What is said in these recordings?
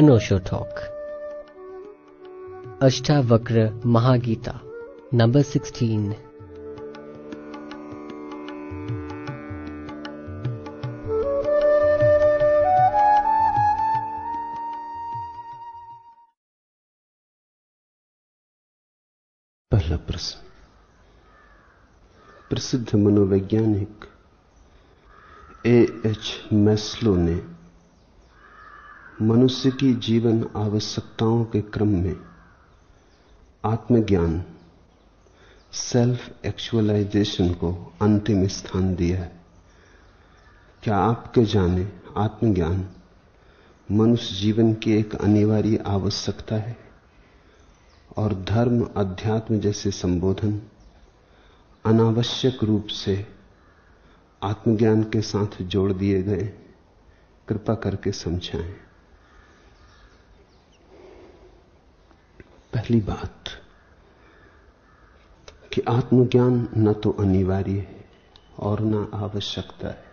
अनोशो talk. Ashtavakra Mahageeta number sixteen. पहला प्रश्न। प्रसिद्ध मनोवैज्ञानिक ए एच मैस्लो ने मनुष्य की जीवन आवश्यकताओं के क्रम में। आत्मज्ञान सेल्फ एक्चुअलाइजेशन को अंतिम स्थान दिया है। क्या आपके जाने आत्मज्ञान मनुष्य जीवन की एक अनिवार्य आवश्यकता है? और धर्म अध्यात्म जैसे संबोधन अनावश्यक रूप से आत्मज्ञान के साथ जोड़ दिए गए, कृपा करके समझाएँ। पहली बात कि आत्मज्ञान न तो अनिवार्य है और न आवश्यकता है।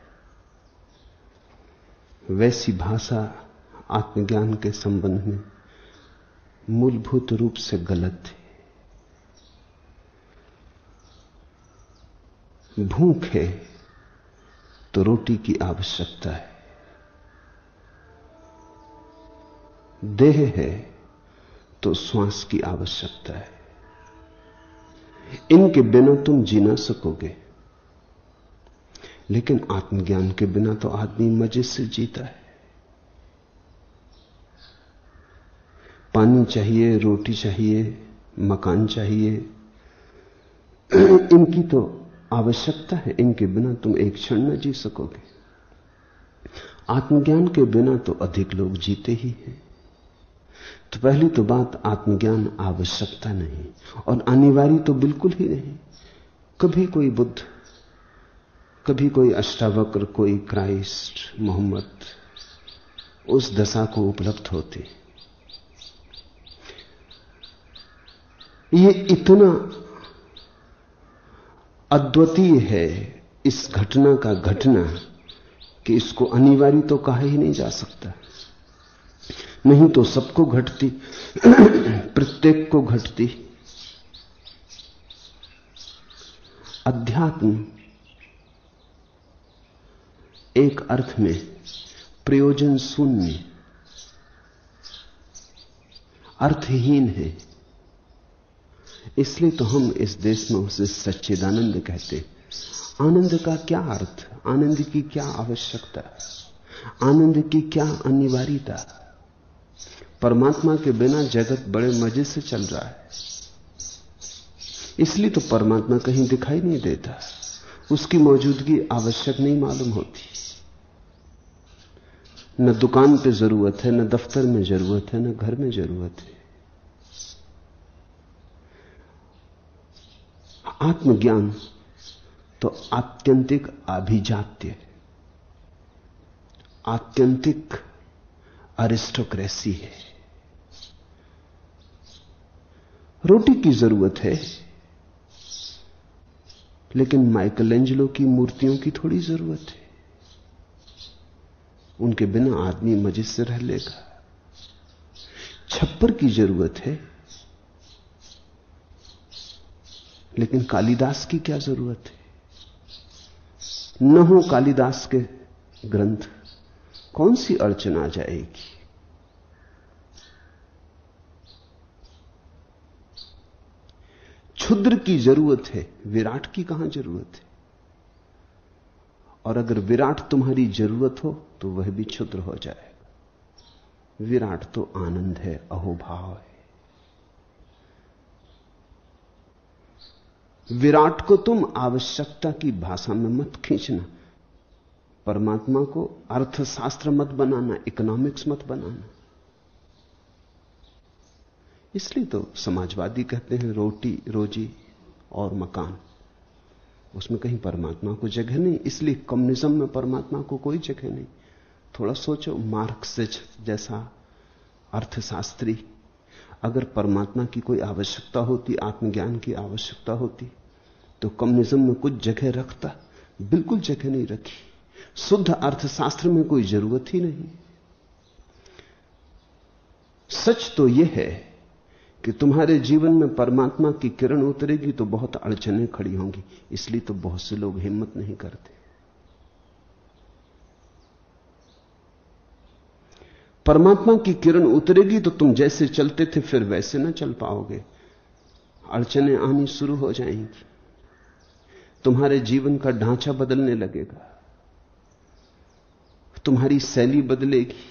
वैसी भाषा आत्मज्ञान के संबंध में मूलभूत रूप से गलत है। भूख है तो रोटी की आवश्यकता है। देह है तो श्वास की आवश्यकता है। इनके बिना तुम जी ना सकोगे। लेकिन आत्मज्ञान के बिना तो आदमी मज़े से जीता है। पानी चाहिए, रोटी चाहिए, मकान चाहिए, इनकी तो आवश्यकता है। इनके बिना तुम एक क्षण न जी सकोगे। आत्मज्ञान के बिना तो अधिक लोग जीते ही हैं। तो पहली तो बात आत्मज्ञान आवश्यकता नहीं और अनिवार्य तो बिल्कुल ही नहीं। कभी कोई बुद्ध, कभी कोई अष्टावक्र, कोई क्राइस्ट, मोहम्मद उस दशा को उपलब्ध होते। ये इतना अद्वितीय है, इस घटना का घटना, कि इसको अनिवार्य तो कहा ही नहीं जा सकता। नहीं तो सबको घटती, प्रत्येक को घटती। अध्यात्म एक अर्थ में प्रयोजन शून्य। अर्थहीन है। इसलिए तो हम इस देश में उसे सच्चिदानंद कहते आनंद का क्या अर्थ? आनंद की क्या आवश्यकता? आनंद की क्या अनिवार्यता? परमात्मा के बिना जगत बड़े मज़े से चल रहा है। इसलिए तो परमात्मा कहीं दिखाई नहीं देता। उसकी मौजूदगी आवश्यक नहीं मालूम होती। न दुकान पे ज़रूरत है, न दफ्तर में ज़रूरत है, न घर में ज़रूरत है। आत्मज्ञान तो आत्यंतिक अभिजात्य आत्यंतिक अरिस्टोक्रेसी है। रोटी की ज़रूरत है। लेकिन माइकल एंजलो की मूर्तियों की थोड़ी ज़रूरत है। उनके बिना आदमी मज़े से रह लेगा। छप्पर की ज़रूरत है। लेकिन कालिदास की क्या ज़रूरत है? न हो कालिदास के ग्रंथ, कौन सी अड़चन आ जाएगी? क्षुद्र की ज़रूरत है, विराट की कहाँ ज़रूरत है? और अगर विराट तुम्हारी ज़रूरत हो तो वह भी क्षुद्र हो जाएगा। विराट तो आनंद है, अहोभाव है। विराट को तुम आवश्यकता की भाषा में मत खींचना। परमात्मा को अर्थशास्त्र मत बनाना, इकोनॉमिक्स मत बनाना। इसलिए तो समाजवादी कहते हैं रोटी, रोजी और मकान। उसमें कहीं परमात्मा को जगह नहीं, इसलिए कम्युनिज्म में परमात्मा को कोई जगह नहीं। थोड़ा सोचो मार्क्स जैसा अर्थशास्त्री, अगर परमात्मा की कोई आवश्यकता होती, आत्मज्ञान की आवश्यकता होती तो कम्युनिज्म में कुछ जगह रखता, बिल्कुल जगह नहीं रखी। शुद्ध अर्थशास्त्र में कोई ज़रूरत ही नहीं। सच तो यह है कि तुम्हारे जीवन में परमात्मा की किरण उतरेगी तो बहुत अड़चने खड़ी होंगी, इसलिए तो बहुत से लोग हिम्मत नहीं करते। परमात्मा की किरण उतरेगी तो तुम जैसे चलते थे, फिर वैसे ना चल पाओगे। अड़चने आनी शुरू हो जाएँगी। तुम्हारे जीवन का ढांचा बदलने लगेगा। तुम्हारी शैली बदलेगी।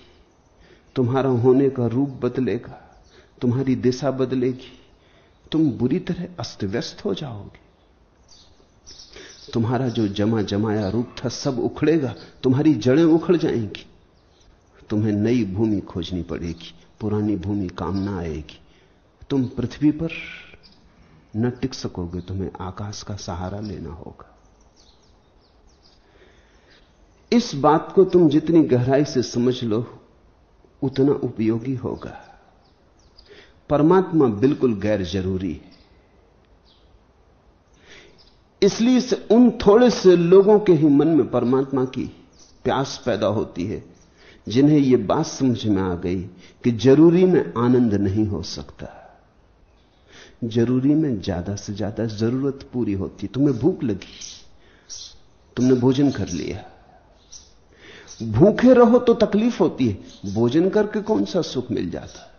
तुम्हारा होने का रूप बदलेगा। तुम्हारी दिशा बदलेगी। तुम बुरी तरह अस्त व्यस्त हो जाओगे। तुम्हारा जो जमा जमाया रूप था सब उखड़ेगा। तुम्हारी जड़ें उखड़ जाएँगी। तुम्हें नई भूमि खोजनी पड़ेगी। पुरानी भूमि काम ना आएगी। तुम पृथ्वी पर न टिक सकोगे। तुम्हें आकाश का सहारा लेना होगा। इस बात को तुम जितनी गहराई से समझ लो, उतना उपयोगी होगा। परमात्मा बिल्कुल गैर ज़रूरी है। इसलिए से उन थोड़े से लोगों के ही मन में परमात्मा की प्यास पैदा होती है, जिन्हें यह बात समझ में आ गई कि ज़रूरी में आनंद नहीं हो सकता। ज़रूरी में ज़्यादा से ज़्यादा ज़रूरत पूरी होती। तुम्हें भूख लगी, तुमने भोजन कर लिया। भूखे रहो तो तकलीफ़ होती है। भोजन करके कौन सा सुख मिल जाता?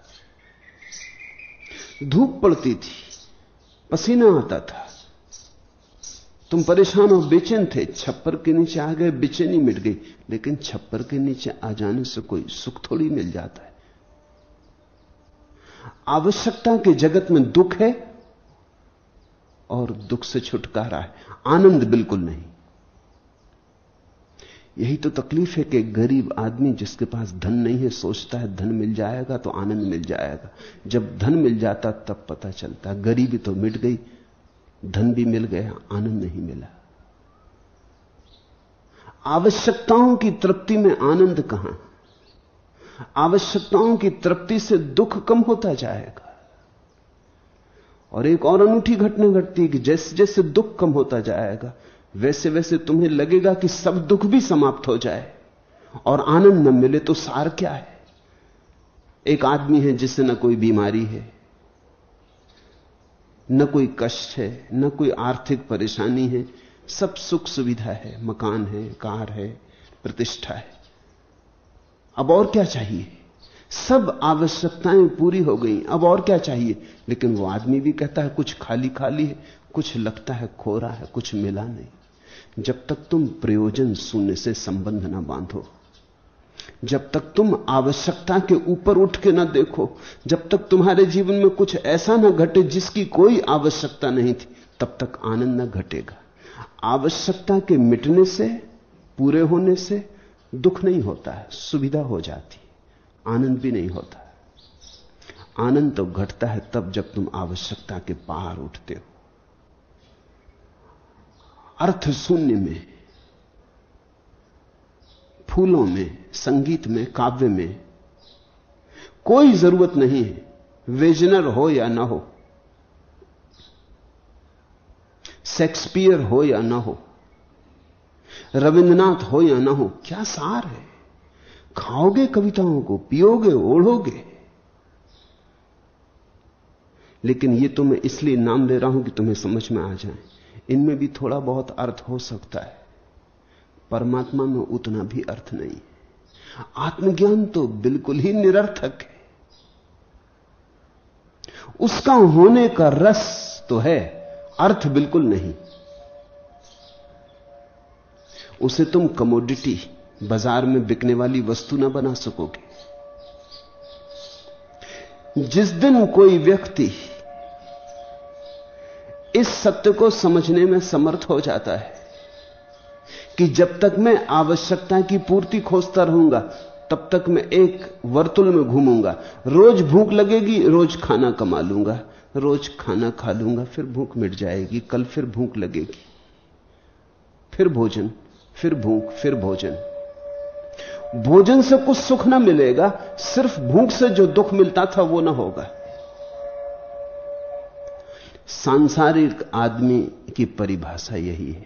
धूप पड़ती थी, पसीना आता था। तुम परेशान और बेचैन थे। छप्पर के नीचे आ गए, बेचैनी मिट गई। लेकिन छप्पर के नीचे आ जाने से कोई सुख थोड़ी मिल जाता है। आवश्यकता के जगत में दुख है और दुख से छुटकारा है। आनंद बिल्कुल नहीं। यही तो तकलीफ़ है कि गरीब आदमी जिसके पास धन नहीं है, सोचता है धन मिल जाएगा तो आनंद मिल जाएगा। जब धन मिल जाता तब पता चलता, गरीबी तो मिट गई, धन भी मिल गया, आनंद नहीं मिला। आवश्यकताओं की तृप्ति में आनंद कहाँ? आवश्यकताओं की तृप्ति से दुख कम होता जाएगा। और एक और अनूठी घटना घटती है कि जैसे जैसे दुख कम होता जाएगा वैसे वैसे तुम्हें लगेगा कि सब दुख भी समाप्त हो जाए। और आनंद न मिले तो सार क्या है? एक आदमी है जिससे न कोई बीमारी है, न कोई कष्ट है, न कोई आर्थिक परेशानी है। सब सुख सुविधा है, मकान है, कार है, प्रतिष्ठा है। अब और क्या चाहिए? सब आवश्यकताएँ पूरी हो गई, अब और क्या चाहिए? लेकिन वो आदमी भी कहता है, कुछ खाली खाली है कुछ लगता है खो रहा है, कुछ मिला नहीं। जब तक तुम प्रयोजन शून्य से संबंध ना बांधो, जब तक तुम आवश्यकता के ऊपर उठ के ना देखो, जब तक तुम्हारे जीवन में कुछ ऐसा ना घटे जिसकी कोई आवश्यकता नहीं थी, तब तक आनंद ना घटेगा। आवश्यकता के मिटने से, पूरे होने से दुख नहीं होता है, सुविधा हो जाती आनंद भी नहीं होता। आनंद तो घटता है तब जब तुम आवश्यकता के पार उठते हो। अर्थ शून्य में, फूलों में, संगीत में, काव्य में कोई ज़रूरत नहीं है, वेजनर हो या ना हो, शेक्सपियर हो या ना हो रविंद्रनाथ हो या ना हो, क्या सार है? खाओगे कविताओं को, पियोगे, ओढ़ोगे? लेकिन ये तो मैं इसलिए नाम ले रहा हूँ कि तुम्हें समझ में आ जाए। इनमें भी थोड़ा बहुत अर्थ हो सकता है। परमात्मा में उतना भी अर्थ नहीं। आत्मज्ञान तो बिल्कुल ही निरर्थक है। उसका होने का रस तो है, अर्थ बिल्कुल नहीं। उसे तुम कमोडिटी बाज़ार में बिकने वाली वस्तु ना बना सकोगे। जिस दिन कोई व्यक्ति इस सत्य को समझने में समर्थ हो जाता है कि जब तक मैं आवश्यकता की पूर्ति खोजता रहूँगा, तब तक मैं एक वर्तुल में घूमूँगा। रोज भूख लगेगी, रोज खाना कमा लूँगा। रोज खाना खा लूँगा, फिर भूख मिट जाएगी, कल फिर भूख लगेगी। फिर भोजन, फिर भूख, फिर भोजन। भोजन से कुछ सुख ना मिलेगा, सिर्फ़ भूख से जो दुख मिलता था वो ना होगा। सांसारिक आदमी की परिभाषा यही है,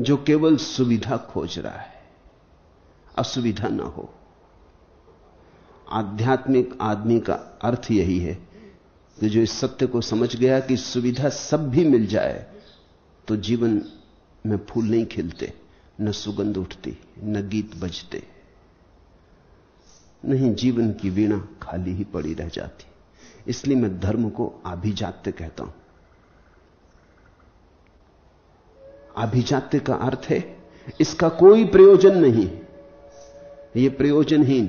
जो केवल सुविधा खोज रहा है, असुविधा ना हो। आध्यात्मिक आदमी का अर्थ यही है कि जो इस सत्य को समझ गया कि सुविधा सब भी मिल जाए तो जीवन में फूल नहीं खिलते, न सुगंध उठती, न गीत बजते। नहीं, जीवन की वीणा खाली ही पड़ी रह जाती। इसलिए मैं धर्म को आभिजात्य कहता हूँ। आभिजात्य का अर्थ है, इसका कोई प्रयोजन नहीं। ये प्रयोजनहीन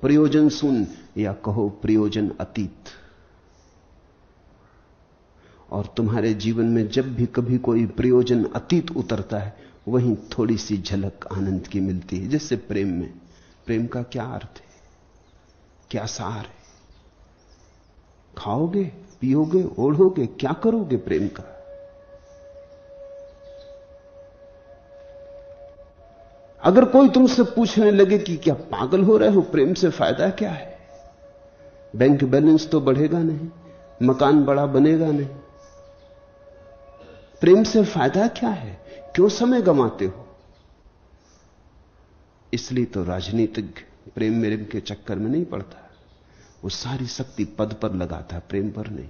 प्रयोजन सुन या कहो प्रयोजन अतीत। और तुम्हारे जीवन में जब भी कभी कोई प्रयोजन अतीत उतरता है, वहीं थोड़ी सी झलक आनंद की मिलती है, जैसे प्रेम में। प्रेम का क्या अर्थ है? क्या सार है? खाओगे, पियोगे, ओढ़ोगे, क्या करोगे प्रेम का? अगर कोई तुमसे पूछने लगे कि क्या पागल हो रहे हो, प्रेम से फ़ायदा क्या है? बैंक बैलेंस तो बढ़ेगा नहीं, मकान बड़ा बनेगा नहीं। प्रेम से फ़ायदा क्या है? क्यों समय गमाते हो? इसलिए तो राजनीतिक प्रेम मेरे के चक्कर में नहीं पड़ता। वो सारी शक्ति पद पर लगाता है प्रेम पर नहीं।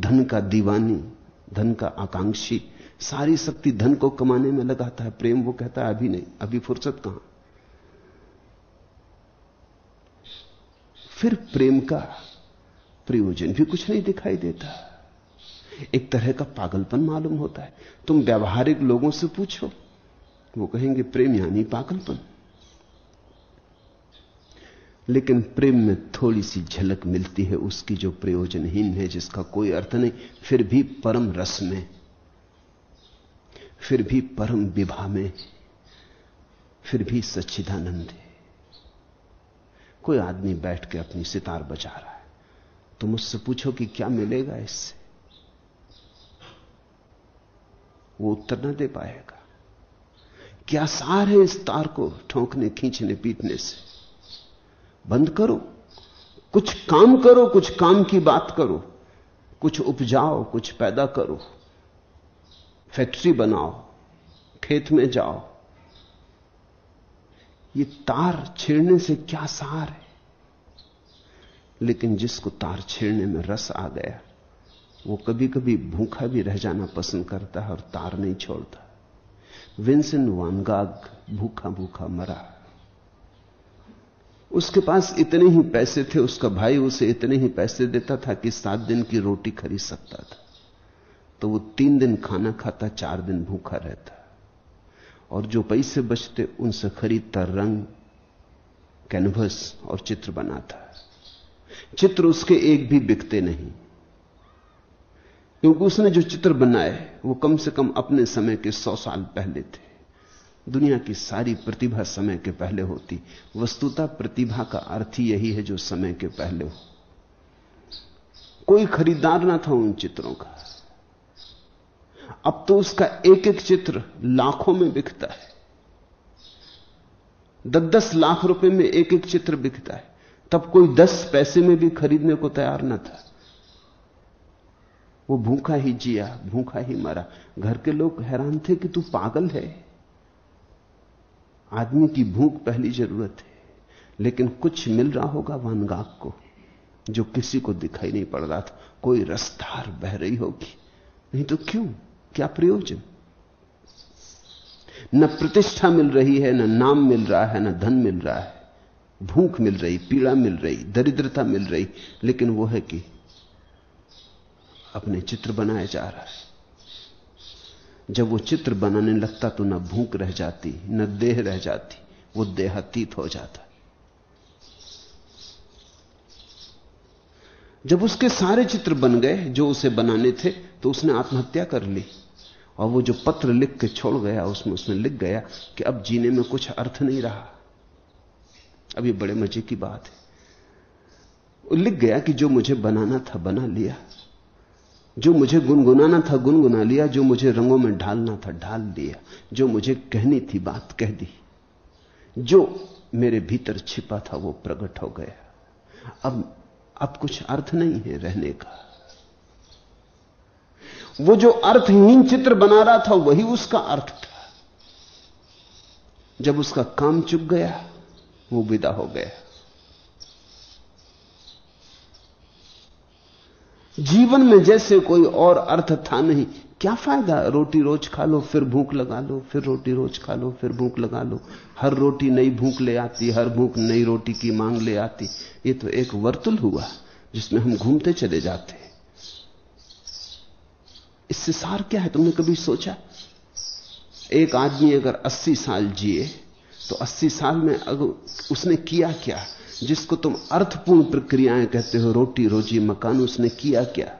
धन का दीवानी, धन का आकांक्षी, सारी शक्ति धन को कमाने में लगाता है प्रेम वो कहता है, अभी नहीं, अभी फुर्सत कहाँ? फिर प्रेम का प्रयोजन भी कुछ नहीं दिखाई देता। एक तरह का पागलपन मालूम होता है। तुम व्यावहारिक लोगों से पूछो, वो कहेंगे, प्रेम यानी पागलपन। लेकिन प्रेम में थोड़ी सी झलक मिलती है उसकी जो प्रयोजनहीन है, जिसका कोई अर्थ नहीं। फिर भी परम रस में, फिर भी परम विभा में, फिर भी सच्चिदानंद है। कोई आदमी बैठ के अपनी सितार बजा रहा है तो मुझसे पूछो कि क्या मिलेगा इससे? वो उत्तर ना दे पाएगा। क्या सार है इस तार को ठोंकने, खींचने, पीटने से? बंद करो। कुछ काम करो, कुछ काम की बात करो। कुछ उपजाओ, कुछ पैदा करो। फैक्ट्री बनाओ, खेत में जाओ। ये तार छेड़ने से क्या सार है? लेकिन जिसको तार छेड़ने में रस आ गया, वो कभी कभी भूखा भी रह जाना पसंद करता है और तार नहीं छोड़ता। विंसेंट वानगाग भूखा भूखा मरा। उसके पास इतने ही पैसे थे, उसका भाई उसे इतने ही पैसे देता था कि सात दिन की रोटी खरीद सकता था। तो वो तीन दिन खाना खाता, चार दिन भूखा रहता। और जो पैसे बचते, उनसे खरीदता रंग, कैनवस और चित्र बनाता। चित्र उसके एक भी बिकते नहीं। क्योंकि उसने जो चित्र बनाए, वो कम से कम अपने समय के सौ साल पहले थे। दुनिया की सारी प्रतिभा समय के पहले होती। वस्तुता प्रतिभा का अर्थ ही यही है जो समय के पहले हो। कोई खरीदार ना था उन चित्रों का। अब तो उसका एक एक चित्र लाखों में बिकता है। दस दस लाख रुपए में एक एक चित्र बिकता है। तब कोई दस पैसे में भी खरीदने को तैयार न था। वो भूखा ही जिया, भूखा ही मरा। घर के लोग हैरान थे कि तू पागल है। आदमी की भूख पहली ज़रूरत है, लेकिन कुछ मिल रहा होगा वानगाक को, जो किसी को दिखाई नहीं पड़ रहा था। कोई रसधार बह रही होगी। नहीं तो क्यों? क्या प्रयोजन? न प्रतिष्ठा मिल रही है, न नाम मिल रहा है, न धन मिल रहा है। भूख मिल रही, पीड़ा मिल रही, दरिद्रता मिल रही, लेकिन वो है कि अपने चित्र बनाया जा रहा है। जब वो चित्र बनाने लगता तो न भूख रह जाती, न देह रह जाती, वो देहातीत हो जाता। जब उसके सारे चित्र बन गए, जो उसे बनाने थे तो उसने आत्महत्या कर ली। और वो जो पत्र लिख के छोड़ गया, उसमें उसने लिख गया कि अब जीने में कुछ अर्थ नहीं रहा। अब ये बड़े मज़े की बात है। लिख गया कि जो मुझे बनाना था, बना लिया। जो मुझे गुनगुनाना था, गुनगुना लिया, जो मुझे रंगों में ढालना था, ढाल दिया, जो मुझे कहनी थी, बात कह दी, जो मेरे भीतर छिपा था, वो प्रकट हो गया। अब अब कुछ अर्थ नहीं है रहने का। वो जो अर्थहीन चित्र बना रहा था, वही उसका अर्थ था। जब उसका काम चुक गया, वो विदा हो गया। जीवन में जैसे कोई और अर्थ था नहीं, क्या फ़ायदा? रोटी रोज खा लो, फिर भूख लगा लो, फिर रोटी रोज खा लो, फिर भूख लगा लो। हर रोटी नई भूख ले आती, हर भूख नई रोटी की मांग ले आती। ये तो एक वर्तुल हुआ, जिसमें हम घूमते चले जाते इससे सार क्या है, तुमने कभी सोचा? एक आदमी अगर 80 साल जिए तो 80 साल में अगर उसने किया क्या? जिसको तुम अर्थपूर्ण प्रक्रियाएँ कहते हो, रोटी, रोजी, मकान, उसने किया क्या?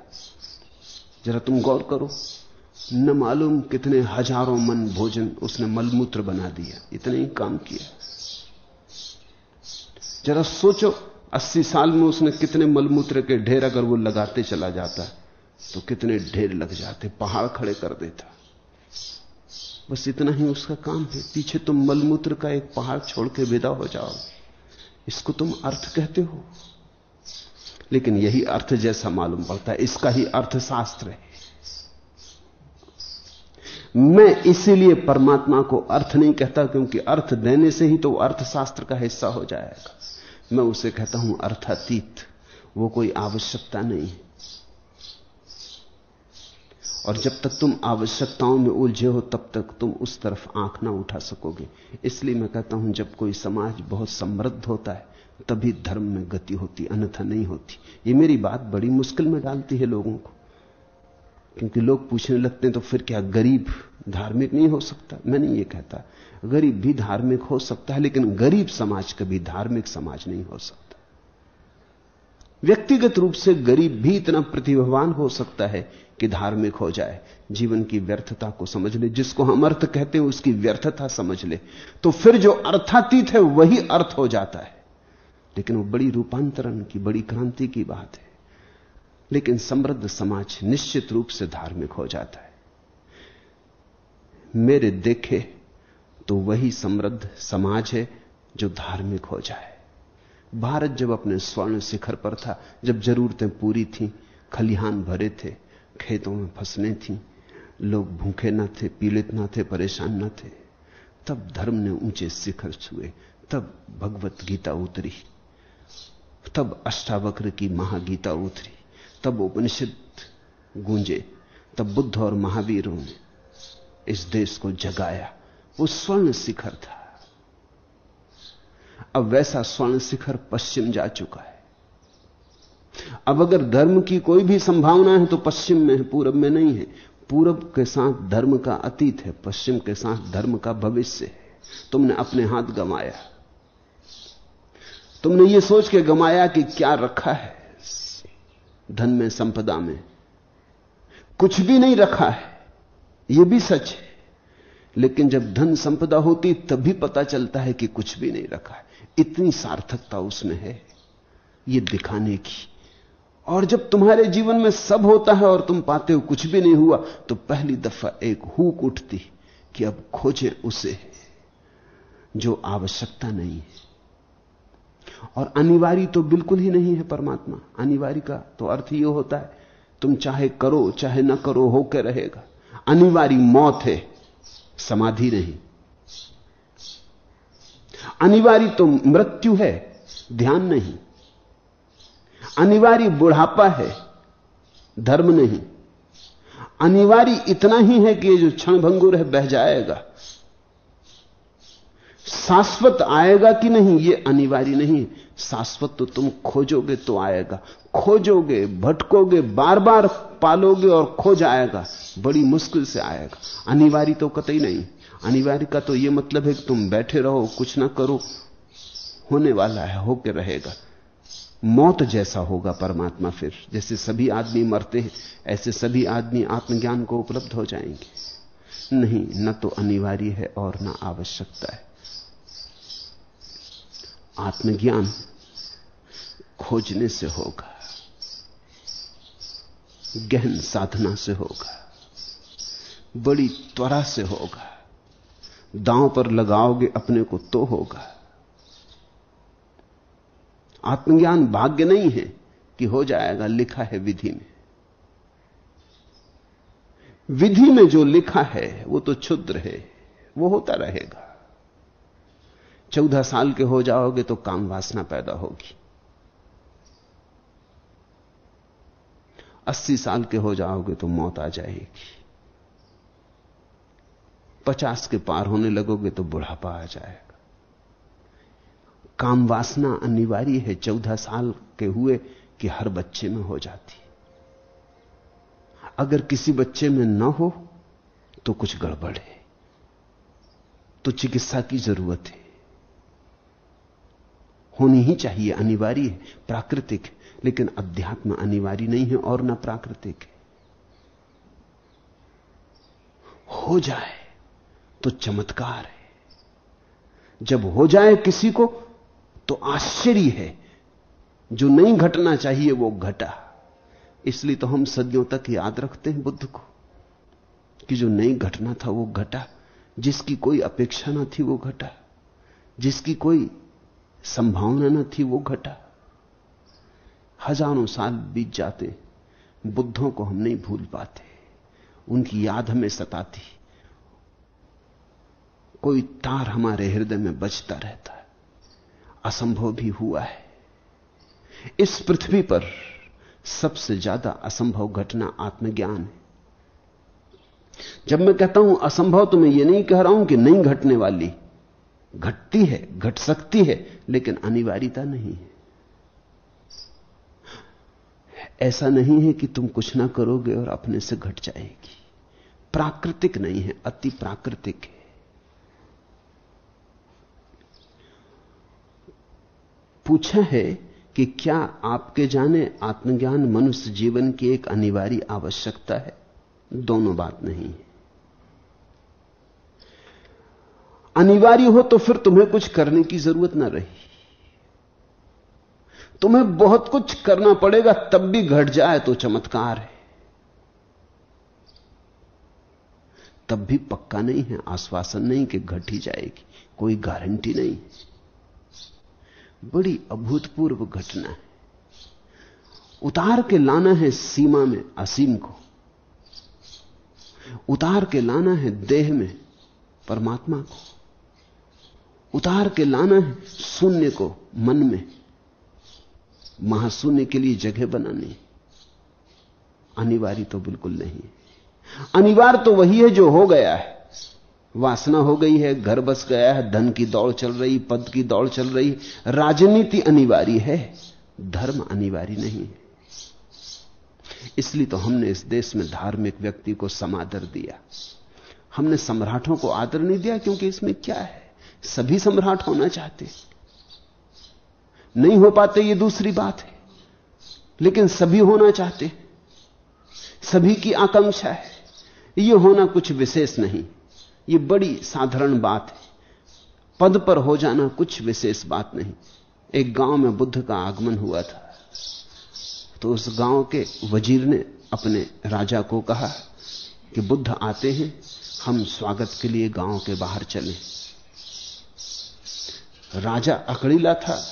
जरा तुम गौर करो। न मालूम कितने हज़ारों मन भोजन उसने मलमूत्र बना दिया, इतने ही काम किया जरा सोचो, अस्सी साल में उसने कितने मलमूत्र के ढेर अगर वो लगाते चला जाता तो कितने ढेर लग जाते, पहाड़ खड़े कर देता। बस इतना ही उसका काम है। पीछे तुम मलमूत्र का एक पहाड़ छोड़ के विदा हो जाओ इसको तुम अर्थ कहते हो। लेकिन यही अर्थ जैसा मालूम पड़ता है, इसका ही अर्थशास्त्र है। मैं इसीलिए परमात्मा को अर्थ नहीं कहता क्योंकि अर्थ देने से ही तो अर्थशास्त्र का हिस्सा हो जाएगा। मैं उसे कहता हूँ अर्थातीत, वो कोई आवश्यकता नहीं। है और जब तक तुम आवश्यकताओं में उलझे हो, तब तक तुम उस तरफ़ आँख ना उठा सकोगे। इसलिए मैं कहता हूँ, जब कोई समाज बहुत समृद्ध होता है, तभी धर्म में गति होती, अन्यथा नहीं होती। ये मेरी बात बड़ी मुश्किल में डालती है लोगों को। क्योंकि लोग पूछने लगते हैं तो फिर क्या गरीब धार्मिक नहीं हो सकता? मैं नहीं ये कहता। गरीब भी धार्मिक हो सकता है, लेकिन गरीब समाज कभी धार्मिक समाज नहीं हो सकता। व्यक्तिगत रूप से गरीब भी इतना प्रतिभावान हो सकता है कि धार्मिक हो जाए, जीवन की व्यर्थता को समझ ले, जिसको हम अर्थ कहते हैं उसकी व्यर्थता समझ ले तो फिर जो अर्थातीत है वही अर्थ हो जाता है। लेकिन वो बड़ी रूपांतरण की, बड़ी क्रांति की बात है। लेकिन समृद्ध समाज निश्चित रूप से धार्मिक हो जाता है। मेरे देखे तो वही समृद्ध समाज है जो धार्मिक हो जाए। भारत जब अपने स्वर्ण शिखर पर था, जब जरूरतें पूरी थी, खलिहान भरे थे खेतों में फ़सलें थी। लोग भूखे ना थे, पीड़ित ना थे, परेशान ना थे। तब धर्म ने ऊँचे शिखर छुए, तब भगवत गीता उतरी। तब अष्टावक्र की महागीता उतरी। तब उपनिषद गूंजे। तब बुद्ध और महावीरों ने इस देश को जगाया। वो स्वर्ण शिखर था। अब वैसा स्वर्ण शिखर पश्चिम जा चुका है। अब अगर धर्म की कोई भी संभावना है तो पश्चिम में है, पूरब में नहीं है। पूरब के साथ धर्म का अतीत है, पश्चिम के साथ धर्म का भविष्य है। तुमने अपने हाथ गमाया। तुमने ये सोच के गमाया कि क्या रखा है? धन में, संपदा में। कुछ भी नहीं रखा है। यह भी सच है। लेकिन जब धन, संपदा होती, तभी पता चलता है कि कुछ भी नहीं रखा है। इतनी सार्थकता उसमें है। यह दिखाने की और जब तुम्हारे जीवन में सब होता है और तुम पाते हो कुछ भी नहीं हुआ तो पहली दफ़ा एक हुक उठती कि अब खोजे उसे, जो आवश्यकता नहीं है। और अनिवार्य तो बिल्कुल ही नहीं है परमात्मा। अनिवार्य का तो अर्थ यह होता है, तुम चाहे करो, चाहे ना करो होकर रहेगा। अनिवार्य मौत है, समाधि नहीं। अनिवार्य तो मृत्यु है, ध्यान नहीं। अनिवार्य बुढ़ापा है, धर्म नहीं। अनिवार्य इतना ही है कि ये जो क्षण भंगुर है, बह जाएगा। शाश्वत आएगा कि नहीं, ये अनिवार्य नहीं। शाश्वत तो तुम खोजोगे तो आएगा। खोजोगे, भटकोगे बार बार पालोगे और खो जाएगा बड़ी मुश्किल से आएगा। अनिवार्य तो कतई नहीं। अनिवार्य का तो यह मतलब है कि तुम बैठे रहो, कुछ ना करो, होने वाला है, होके रहेगा। मौत जैसा होगा परमात्मा फिर। जैसे सभी आदमी मरते हैं, ऐसे सभी आदमी आत्मज्ञान को उपलब्ध हो जाएँगे। नहीं, न तो अनिवार्य है और न आवश्यकता है। आत्मज्ञान खोजने से होगा, गहन साधना से होगा, बड़ी त्वरा से होगा। दांव पर लगाओगे अपने को तो होगा। आत्मज्ञान भाग्य नहीं है कि हो जाएगा, लिखा है विधि में। विधि में जो लिखा है, वो तो क्षुद्र है, वो होता रहेगा। चौदह साल के हो जाओगे तो काम वासना पैदा होगी। अस्सी साल के हो जाओगे तो मौत आ जाएगी। पचास के पार होने लगोगे तो बुढ़ापा आ जाएगा। काम वासना अनिवार्य है चौदह साल के हुए कि हर बच्चे में हो जाती अगर किसी बच्चे में न हो तो कुछ गड़बड़ है। तो चिकित्सा की ज़रूरत है। होनी ही चाहिए, अनिवार्य है, प्राकृतिक लेकिन अध्यात्म अनिवार्य नहीं है और ना प्राकृतिक है। हो जाए तो चमत्कार है। जब हो जाए किसी को तो आश्चर्य है। जो नहीं घटना चाहिए वो घटा। इसलिए तो हम सदियों तक याद रखते हैं बुद्ध को कि जो नहीं घटना था वो घटा। जिसकी कोई अपेक्षा ना थी वो घटा। जिसकी कोई संभावना न थी वो घटा। हज़ारों साल बीत जाते, बुद्धों को हम नहीं भूल पाते। उनकी याद हमें सताती। कोई तार हमारे हृदय में बचता रहता है। असंभव भी हुआ है। इस पृथ्वी पर सबसे ज़्यादा असंभव घटना आत्मज्ञान है। जब मैं कहता हूँ असंभव तो मैं ये नहीं कह रहा हूँ कि नहीं घटने वाली। घटती है, घट सकती है, लेकिन अनिवार्यता नहीं है। ऐसा नहीं है कि तुम कुछ ना करोगे और अपने से घट जाएगी। प्राकृतिक नहीं है, अति प्राकृतिक है। पूछा है कि क्या आपके जाने आत्मज्ञान मनुष्य जीवन की एक अनिवार्य आवश्यकता है? दोनों बात नहीं है। अनिवार्य हो तो फिर तुम्हें कुछ करने की ज़रूरत ना रही। तुम्हें बहुत कुछ करना पड़ेगा, तब भी घट जाए तो चमत्कार है। तब भी पक्का नहीं है, आश्वासन नहीं कि घट ही जाएगी, कोई गारंटी नहीं। बड़ी अभूतपूर्व घटना है। उतार के लाना है सीमा में, असीम को। उतार के लाना है देह में, परमात्मा को। उतार के लाना है शून्य को, मन में। महाशून्य के लिए जगह बनानी। अनिवार्य तो बिल्कुल नहीं अनिवार्य तो वही है जो हो गया है। वासना हो गई है, घर बस गया है, धन की दौड़ चल रही, पद की दौड़ चल रही, राजनीति अनिवार्य है, धर्म अनिवार्य नहीं है। इसलिए तो हमने इस देश में धार्मिक व्यक्ति को समादर दिया। हमने सम्राटों को आदर नहीं दिया, क्योंकि इसमें क्या है? सभी सम्राट होना चाहते नहीं हो पाते, ये दूसरी बात है। लेकिन सभी होना चाहते सभी की आकांक्षा है। ये होना कुछ विशेष नहीं। ये बड़ी साधारण बात है। पद पर हो जाना कुछ विशेष बात नहीं। एक गाँव में बुद्ध का आगमन हुआ था। तो उस गाँव के वज़ीर ने अपने राजा को कहा कि, बुद्ध आते हैं, हम स्वागत के लिए गाँव के बाहर चले। राजा अकड़ीला था।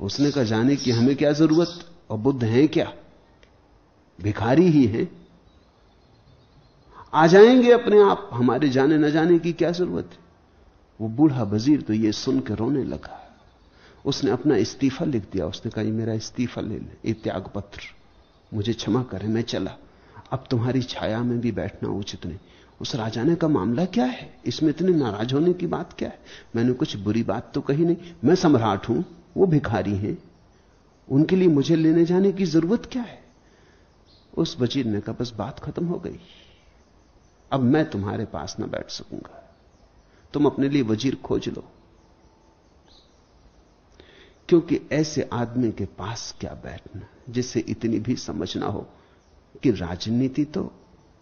उसने कहा, जाने की हमें क्या ज़रूरत? और बुद्ध हैं क्या? भिखारी ही हैं। आ जाएँगे अपने आप। हमारे जाने न जाने की क्या ज़रूरत है? वो बूढ़ा वज़ीर तो ये सुन के रोने लगा। उसने अपना इस्तीफा लिख दिया। उसने कहा मेरा इस्तीफा ले ले, ये त्याग पत्र मुझे क्षमा करें, मैं चला। अब तुम्हारी छाया में भी बैठना उचित नहीं। उस राजा ने का मामला क्या है? इसमें इतने नाराज़ होने की बात क्या है? मैंने कुछ बुरी बात तो कही नहीं। मैं सम्राट हूँ, वो भिखारी हैं। उनके लिए मुझे लेने जाने की ज़रूरत क्या है? उस वज़ीर ने कहा, बस बात खत्म हो गई। अब मैं तुम्हारे पास ना बैठ सकूँगा। तुम अपने लिए वज़ीर खोज लो। क्योंकि ऐसे आदमी के पास क्या बैठना जिसे इतनी भी समझना हो कि राजनीति तो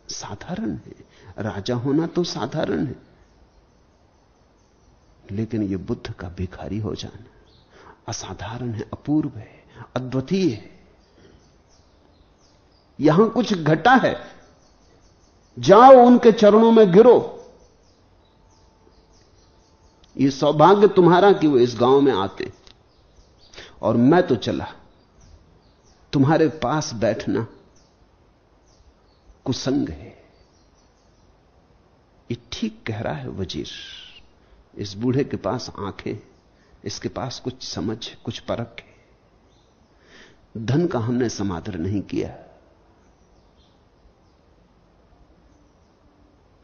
साधारण है, राजा होना तो साधारण है। लेकिन यह बुद्ध का भिखारी हो जाना, असाधारण है, अपूर्व है, अद्वितीय है। यहाँ कुछ घटा है जाओ उनके चरणों में गिरो। ये सौभाग्य तुम्हारा कि वो इस गाँव में आते। और मैं तो चला। तुम्हारे पास बैठना कुसंग है। ये ठीक कह रहा है वज़ीर। इस बूढ़े के पास आँखें, इसके पास कुछ समझ, कुछ परख है। धन का हमने समादर नहीं किया।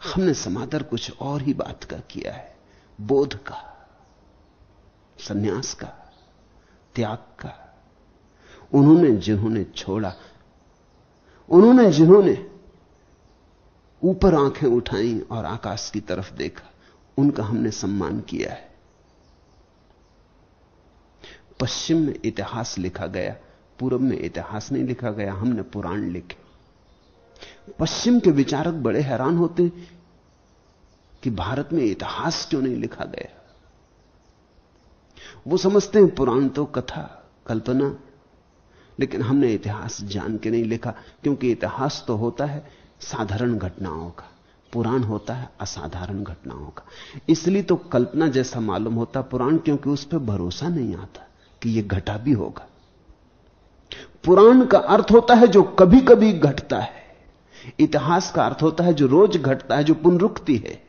हमने समादर कुछ और ही बात का किया है। बोध का, सन्यास का, त्याग का। उन्होंने जिन्होंने छोड़ा, उन्होंने जिन्होंने ऊपर आँखें उठाई और आकाश की तरफ़ देखा, उनका हमने सम्मान किया है। पश्चिम में इतिहास लिखा गया, पूर्व में इतिहास नहीं लिखा गया, हमने पुराण लिखे। पश्चिम के विचारक बड़े हैरान होते कि भारत में इतिहास क्यों नहीं लिखा गया? वो समझते हैं पुराण तो कथा, कल्पना, लेकिन हमने इतिहास जान के नहीं लिखा, क्योंकि इतिहास तो होता है साधारण घटनाओं का, पुराण होता है असाधारण घटनाओं का। इसलिए तो कल्पना जैसा मालूम होता, पुराण क्योंकि उस पर भरोसा नहीं आता कि यह घटा भी होगा। पुराण का अर्थ होता है जो कभी कभी घटता है। इतिहास का अर्थ होता है जो रोज घटता है जो पुनरुक्ति है।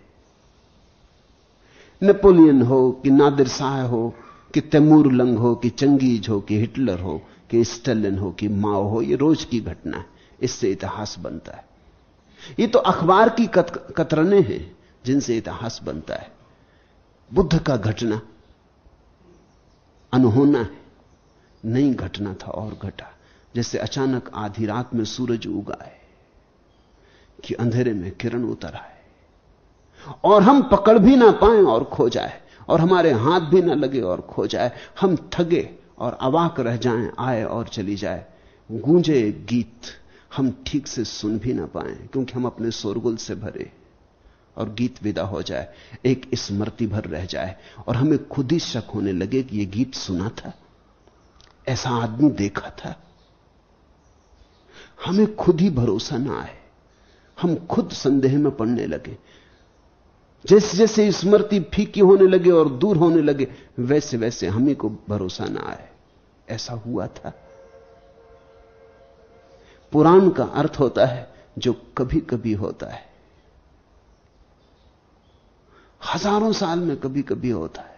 नेपोलियन हो कि नादिर शाह हो कि तैमूर लंग हो कि चंगीज हो कि हिटलर हो कि स्टेलिन हो कि माओ हो ये रोज की घटना है। इससे इतिहास बनता है। ये तो अखबार की कत, कतरने हैं जिनसे इतिहास बनता है। बुद्ध का घटना अनहोना है। नहीं घटना था और घटा जैसे अचानक आधी रात में सूरज उगा है। कि अंधेरे में किरण उतर आए। और हम पकड़ भी ना पाए और खो जाए, और हमारे हाथ भी ना लगे और खो जाए। हम थगे और अवाक रह जाएँ, आए और चली जाए। गूंजे गीत हम ठीक से सुन भी ना पाए, क्योंकि हम अपने शोरगुल से भरे, और गीत विदा हो जाए, एक स्मृति भर रह जाए, और हमें खुद ही शक होने लगे कि यह गीत सुना था, ऐसा आदमी देखा था। हमें खुद ही भरोसा ना आए। हम खुद संदेह में पड़ने लगे। जैसे जैसे स्मृति फीकी होने लगे और दूर होने लगे वैसे वैसे हम ही को भरोसा ना आए। ऐसा हुआ था। पुराण का अर्थ होता है, जो कभी कभी होता है। हज़ारों साल में कभी कभी होता है।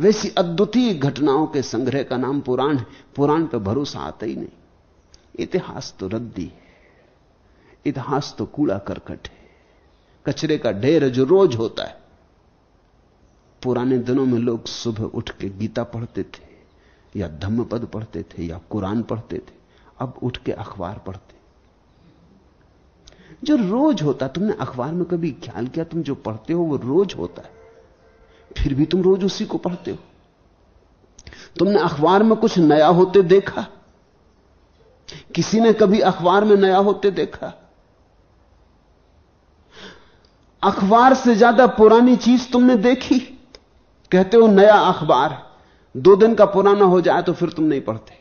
वैसी अद्वितीय घटनाओं के संग्रह का नाम पुराण है। पुराण पर भरोसा आता ही नहीं। इतिहास तो रद्दी है। इतिहास तो कूड़ा करकट है। कचरे का ढेर जो रोज होता है। पुराने दिनों में लोग सुबह उठ के गीता पढ़ते थे, या धम्मपद पढ़ते थे, या कुरान पढ़ते थे। अब उठ के अखबार पढ़ते। जो रोज होता तुमने अखबार में कभी ख्याल किया, तुम जो पढ़ते हो, वो रोज होता है। फिर भी तुम रोज उसी को पढ़ते हो। तुमने अखबार में कुछ नया होते देखा? किसी ने कभी अखबार में नया होते देखा? अखबार से ज़्यादा पुरानी चीज़ तुमने देखी? कहते हो, नया अखबार। दो दिन का पुराना हो जाए तो फिर तुम नहीं पढ़ते।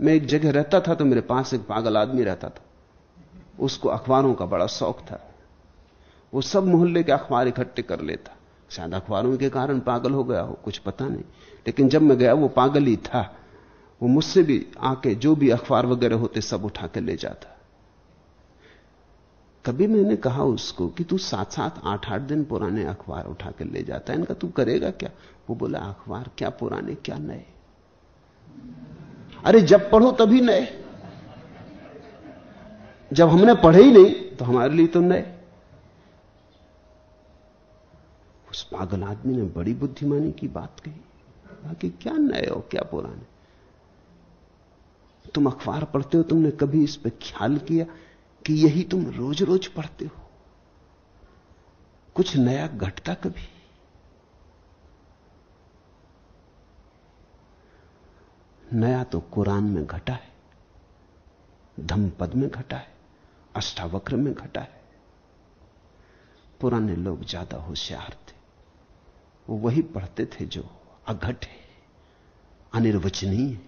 मैं एक जगह रहता था तो मेरे पास एक पागल आदमी रहता था। उसको अखबारों का बड़ा शौक था। वो सब मोहल्ले के अखबार इकट्ठे कर लेता। शायद अखबारों के कारण पागल हो गया हो, कुछ पता नहीं। लेकिन जब मैं गया, वो पागल ही था। वो मुझसे भी आके जो भी अखबार वगैरह होते, सब उठा के ले जाता। कभी मैंने कहा उसको कि तू सात सात आठ आठ दिन पुराने अखबार उठा के ले जाता है। इनका तू करेगा क्या? वो बोला, अखबार क्या पुराने, क्या नए? अरे, जब पढ़ो तभी नए। जब हमने पढ़े ही नहीं तो हमारे लिए तो नए। उस पागल आदमी ने बड़ी बुद्धिमानी की बात कही। बाकी क्या नए हो क्या पुराने? तुम अखबार पढ़ते हो, तुमने कभी इस पर ख्याल किया? कि यही तुम रोज रोज पढ़ते हो। कुछ नया घटता कभी? नया तो कुरान में घटा है धमपद में घटा है, अष्टावक्र में घटा है। पुराने लोग ज़्यादा होशियार थे। वो वही पढ़ते थे जो अघट है, अनिर्वचनीय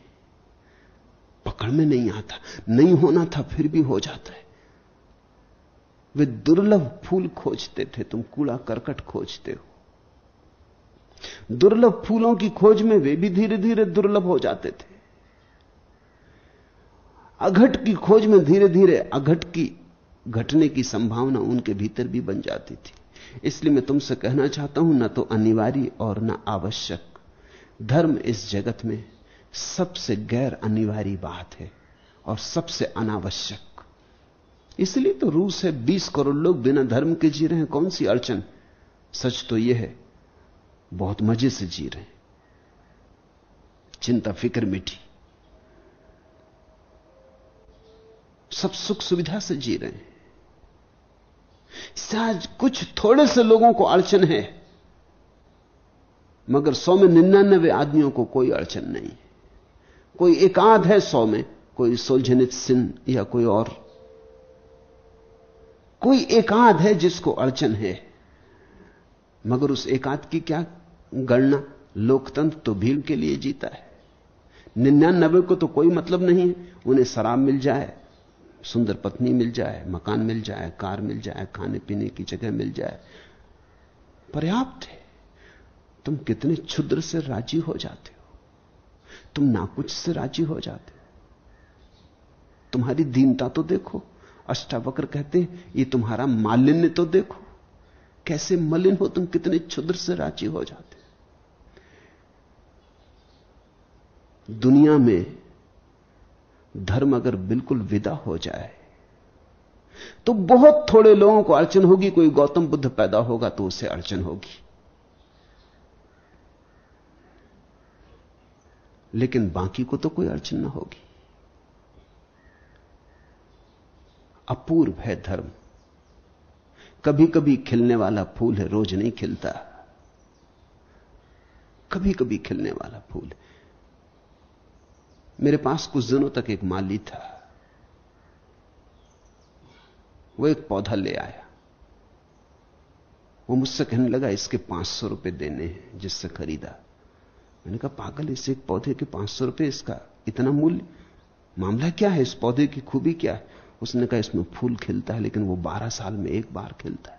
पकड़ में नहीं आता, नहीं होना था फिर भी हो जाता है। वे दुर्लभ फूल खोजते थे, तुम कूड़ा करकट खोजते हो। दुर्लभ फूलों की खोज में वे भी धीरे धीरे दुर्लभ हो जाते थे। अघट की खोज में धीरे धीरे अघट की घटने की संभावना उनके भीतर भी बन जाती थी। इसलिए मैं तुमसे कहना चाहता हूँ, ना तो अनिवार्य और ना आवश्यक। धर्म इस जगत में सबसे गैर अनिवार्य बात है और सबसे अनावश्यक। इसलिए तो रूस है बीस करोड़ लोग बिना धर्म के जी रहे हैं। कौन सी अड़चन? सच तो यह है, बहुत मज़े से जी रहे हैं। चिंता, फ़िक्र मिठी। सब सुख सुविधा से जी रहे हैं। आज कुछ थोड़े से लोगों को अड़चन है, मगर सौ में निन्यानवे आदमियों को कोई अड़चन नहीं। कोई एकाध है सौ में, कोई सोलझनित सिन या कोई और। कोई एकाध है जिसको अड़चन है। मगर उस एकाध की क्या गणना लोकतंत्र तो भीड़ के लिए जीता है। निन्यानबे को तो कोई मतलब नहीं है। उन्हें शराब मिल जाए, सुंदर पत्नी मिल जाए, मकान मिल जाए, कार मिल जाए, खाने पीने की जगह मिल जाए। पर्याप्त है। तुम कितने क्षुद्र से राज़ी हो जाते हो। तुम ना कुछ से राज़ी हो जाते हो। तुम्हारी दीनता तो देखो। अष्टावक्र कहते हैं, ये तुम्हारा मालिन्य तो देखो। कैसे मलिन हो तुम, कितने क्षुद्र से राज़ी हो जाते दुनिया में धर्म अगर बिल्कुल विदा हो जाए तो बहुत थोड़े लोगों को अड़चन होगी। कोई गौतम बुद्ध पैदा होगा तो उसे अड़चन होगी। लेकिन बाकी को तो कोई अड़चन ना होगी। अपूर्व है धर्म। कभी कभी खिलने वाला फूल है रोज नहीं खिलता। कभी कभी खिलने वाला फूल। मेरे पास कुछ दिनों तक एक माली था। वो एक पौधा ले आया। वो मुझसे कहने लगा, इसके पाँच सौ रुपए देने हैं जिससे खरीदा। मैंने कहा, पागल, इस एक पौधे के पाँच सौ रुपए इसका इतना मूल्य? मामला क्या है? इस पौधे की खूबी क्या है? उसने कहा, इसमें फूल खिलता है, लेकिन वो बारह साल में एक बार खिलता है।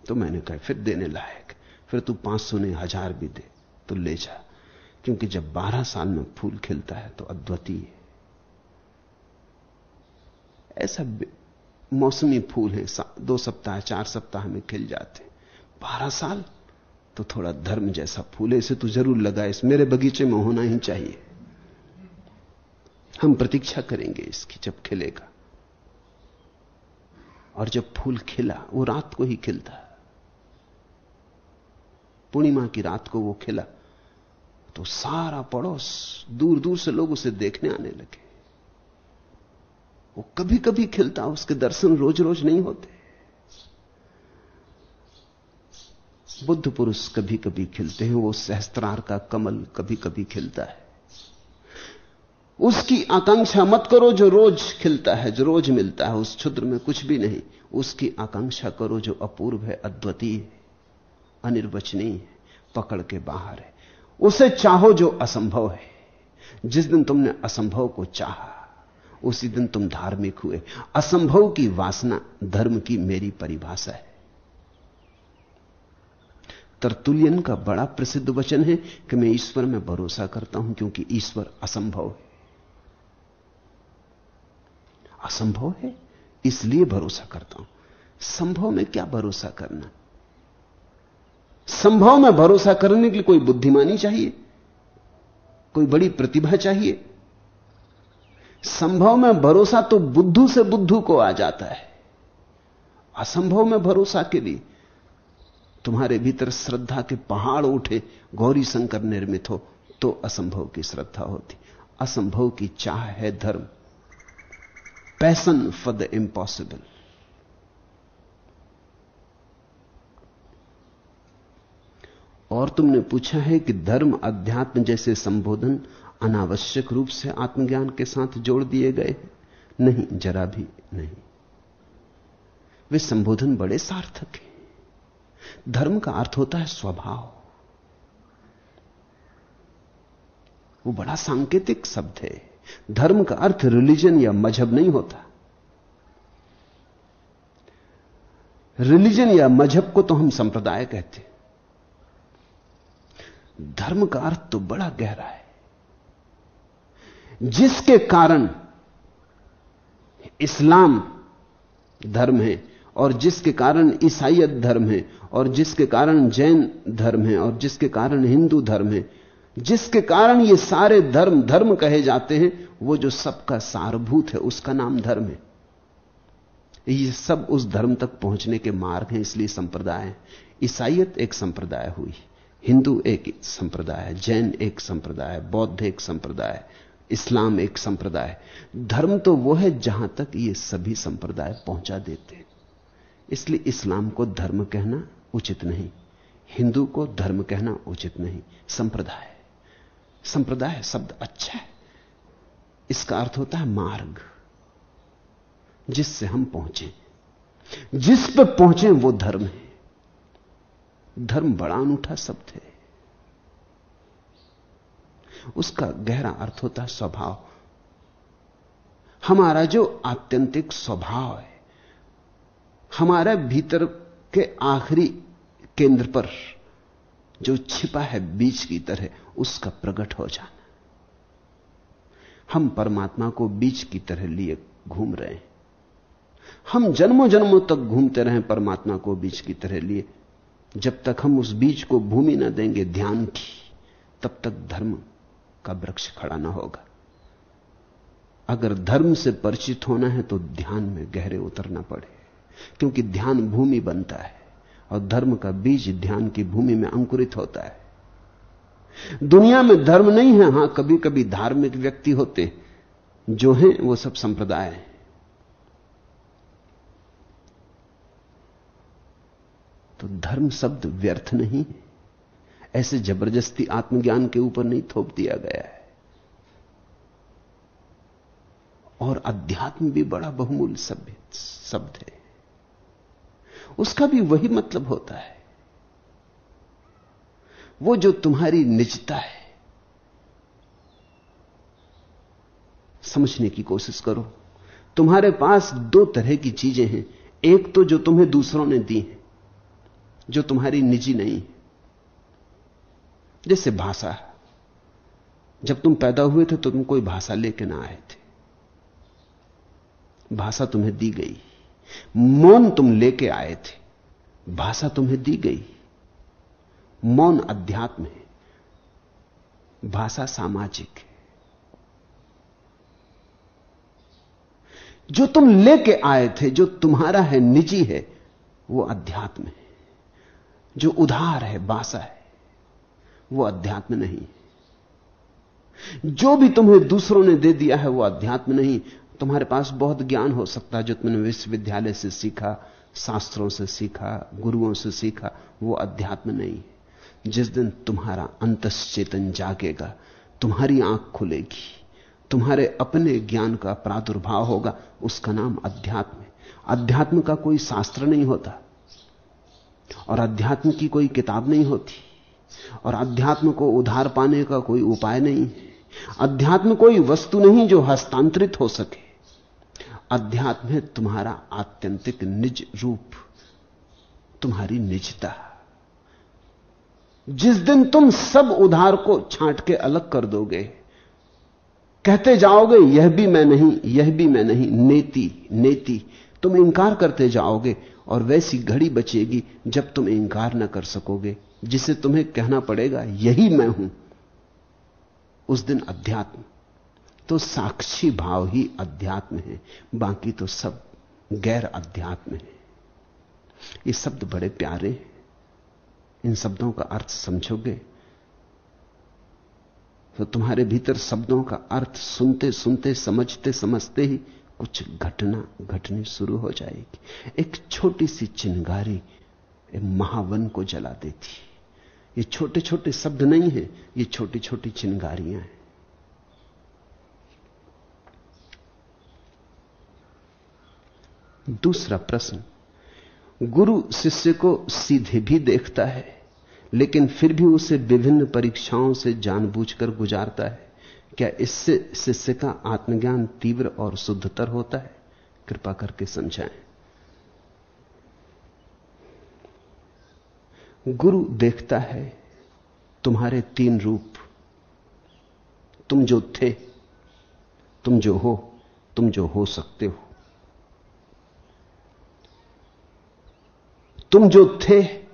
तो मैंने कहा, फिर देने लायक, फिर तू पाँच सौ नहीं, हज़ार भी दे तो ले जा। क्योंकि जब बारह साल में फूल खिलता है तो अद्वितीय है। ऐसा मौसमी फूल है दो सप्ताह, चार सप्ताह में खिल जाते बारह साल? तो थोड़ा धर्म जैसा फूल है, इसे तो ज़रूर लगा, इस मेरे बगीचे में होना ही चाहिए। हम प्रतीक्षा करेंगे इसकी जब खिलेगा। और जब फूल खिला, वो रात को ही खिलता। पूर्णिमा की रात को वो खिला तो सारा पड़ोस दूर दूर से लोग उसे देखने आने लगे। वो कभी कभी खिलता, उसके दर्शन रोज रोज नहीं होते। बुद्ध पुरुष कभी कभी खिलते हैं, वो सहस्त्रार का कमल कभी कभी खिलता है। उसकी आकांक्षा मत करो जो रोज खिलता है, जो रोज मिलता है, उस क्षुद्र में कुछ भी नहीं। उसकी आकांक्षा करो जो अपूर्व है, अद्वितीय है, अनिर्वचनीय है, पकड़ के बाहर है। उसे चाहो जो असंभव है। जिस दिन तुमने असंभव को चाहा, उसी दिन तुम धार्मिक हुए। असंभव की वासना धर्म की मेरी परिभाषा है। तरतुल्यन का बड़ा प्रसिद्ध वचन है कि मैं ईश्वर में भरोसा करता हूँ क्योंकि ईश्वर असंभव है। असंभव है, इसलिए भरोसा करता हूँ। संभव में क्या भरोसा करना? संभव में भरोसा करने के लिए कोई बुद्धिमानी चाहिए? कोई बड़ी प्रतिभा चाहिए? संभव में भरोसा तो बुद्धू से बुद्धू को आ जाता है। असंभव में भरोसा के लिए तुम्हारे भीतर श्रद्धा के पहाड़ उठे, गौरी शंकर निर्मित हो तो असंभव की श्रद्धा होती। असंभव की चाह है धर्म। पैसन फॉर द इम्पॉसिबल और तुमने पूछा है कि धर्म अध्यात्म जैसे संबोधन अनावश्यक रूप से आत्मज्ञान के साथ जोड़ दिए गए नहीं, जरा भी नहीं। वे संबोधन बड़े सार्थक हैं। धर्म का अर्थ होता है स्वभाव। वो बड़ा सांकेतिक शब्द है। धर्म का अर्थ रिलीजन या मज़हब नहीं होता। रिलीजन या मज़हब को तो हम संप्रदाय कहते धर्म का अर्थ तो बड़ा गहरा है। जिसके कारण इस्लाम धर्म है और जिसके कारण ईसाइत धर्म है और जिसके कारण जैन धर्म है और जिसके कारण हिंदू धर्म है जिसके कारण ये सारे धर्म धर्म कहे जाते हैं, वो जो सबका सारभूत है, उसका नाम धर्म है। ये सब उस धर्म तक पहुँचने के मार्ग हैं, इसलिए संप्रदाय है। ईसाइयत एक संप्रदाय हुई, हिंदू एक संप्रदाय जैन एक संप्रदाय बौद्ध एक संप्रदाय इस्लाम एक संप्रदाय धर्म तो वो है जहाँ तक ये सभी संप्रदाय पहुँचा देते हैं। इसलिए इस्लाम को धर्म कहना उचित नहीं, हिंदू को धर्म कहना उचित नहीं, संप्रदाय। संप्रदाय शब्द अच्छा है। इसका अर्थ होता है मार्ग, जिससे हम पहुँचे। जिस पर पहुँचे वो धर्म है। धर्म बड़ा अनूठा शब्द है। उसका गहरा अर्थ होता है स्वभाव। हमारा जो आत्यंतिक स्वभाव है, हमारे भीतर के आखिरी केंद्र पर जो छिपा है बीज की तरह उसका प्रकट हो जाना। हम परमात्मा को बीज की तरह लिए घूम रहे हैं। हम जन्मों जन्मों तक घूमते रहे परमात्मा को बीज की तरह लिए। जब तक हम उस बीज को भूमि न देंगे, ध्यान की, तब तक धर्म का वृक्ष खड़ा ना होगा। अगर धर्म से परिचित होना है तो ध्यान में गहरे उतरना पड़े। क्योंकि ध्यान भूमि बनता है, और धर्म का बीज ध्यान की भूमि में अंकुरित होता है। दुनिया में धर्म नहीं है, हाँ कभी कभी धार्मिक व्यक्ति होते जो हैं, वो सब संप्रदाय हैं। तो धर्म शब्द व्यर्थ नहीं है। ऐसे ज़बरदस्ती आत्मज्ञान के ऊपर नहीं थोप दिया गया है। और अध्यात्म भी बड़ा बहुमूल्य शब्द है। उसका भी वही मतलब होता है। वो जो तुम्हारी निजता है, समझने की कोशिश करो। तुम्हारे पास दो तरह की चीज़ें हैं। एक तो जो तुम्हें दूसरों ने दी है, जो तुम्हारी निजी नहीं जैसे भाषा। जब तुम पैदा हुए थे तो तुम कोई भाषा लेके ना आए थे। भाषा तुम्हें दी गई। मौन तुम लेके आए थे। भाषा तुम्हें दी गई। मौन अध्यात्म है। भाषा सामाजिक है। जो तुम लेके आए थे, जो तुम्हारा है, निजी है, वो अध्यात्म है। जो उधार है, बासा है, वो अध्यात्म नहीं है। जो भी तुम्हें दूसरों ने दे दिया है, वो अध्यात्म नहीं। तुम्हारे पास बहुत ज्ञान हो सकता है, जो तुमने विश्वविद्यालय से सीखा, शास्त्रों से सीखा, गुरुओं से सीखा, वो अध्यात्म नहीं जिस दिन तुम्हारा अंतश्चेतन जागेगा, तुम्हारी आँख खुलेगी, तुम्हारे अपने ज्ञान का प्रादुर्भाव होगा, उसका नाम अध्यात्म है। अध्यात्म का कोई शास्त्र नहीं होता और अध्यात्म की कोई किताब नहीं होती और अध्यात्म को उधार पाने का कोई उपाय नहीं है। अध्यात्म कोई वस्तु नहीं जो हस्तांतरित हो सके। अध्यात्म है तुम्हारा आत्यंतिक निज रूप, तुम्हारी निजता। जिस दिन तुम सब उधार को छांट के अलग कर दोगे, कहते जाओगे, यह भी मैं नहीं, यह भी मैं नहीं, नेति नेति, तुम इंकार करते जाओगे और वैसी घड़ी बचेगी जब तुम इंकार न कर सकोगे। जिसे तुम्हें कहना पड़ेगा, यही मैं हूँ। उस दिन अध्यात्म तो साक्षी भाव ही अध्यात्म है, बाकी तो सब गैर अध्यात्म है। ये शब्द बड़े प्यारे हैं। इन शब्दों का अर्थ समझोगे तो तुम्हारे भीतर शब्दों का अर्थ सुनते सुनते, समझते समझते ही कुछ घटना, घटनी शुरू हो जाएगी। एक छोटी सी चिंगारी महावन को जला देती ये छोटे छोटे शब्द नहीं है, ये छोटी छोटी चिंगारियाँ हैं। दूसरा प्रश्न, गुरु शिष्य को सीधे भी देखता है। लेकिन फिर भी उसे विभिन्न परीक्षाओं से जानबूझकर गुजारता है। क्या इससे शिष्य का आत्मज्ञान तीव्र और शुद्धतर होता है? कृपा करके समझाएँ। गुरु देखता है तुम्हारे तीन रूप। तुम जो थे, तुम जो हो, तुम जो हो सकते हो। तुम जो थे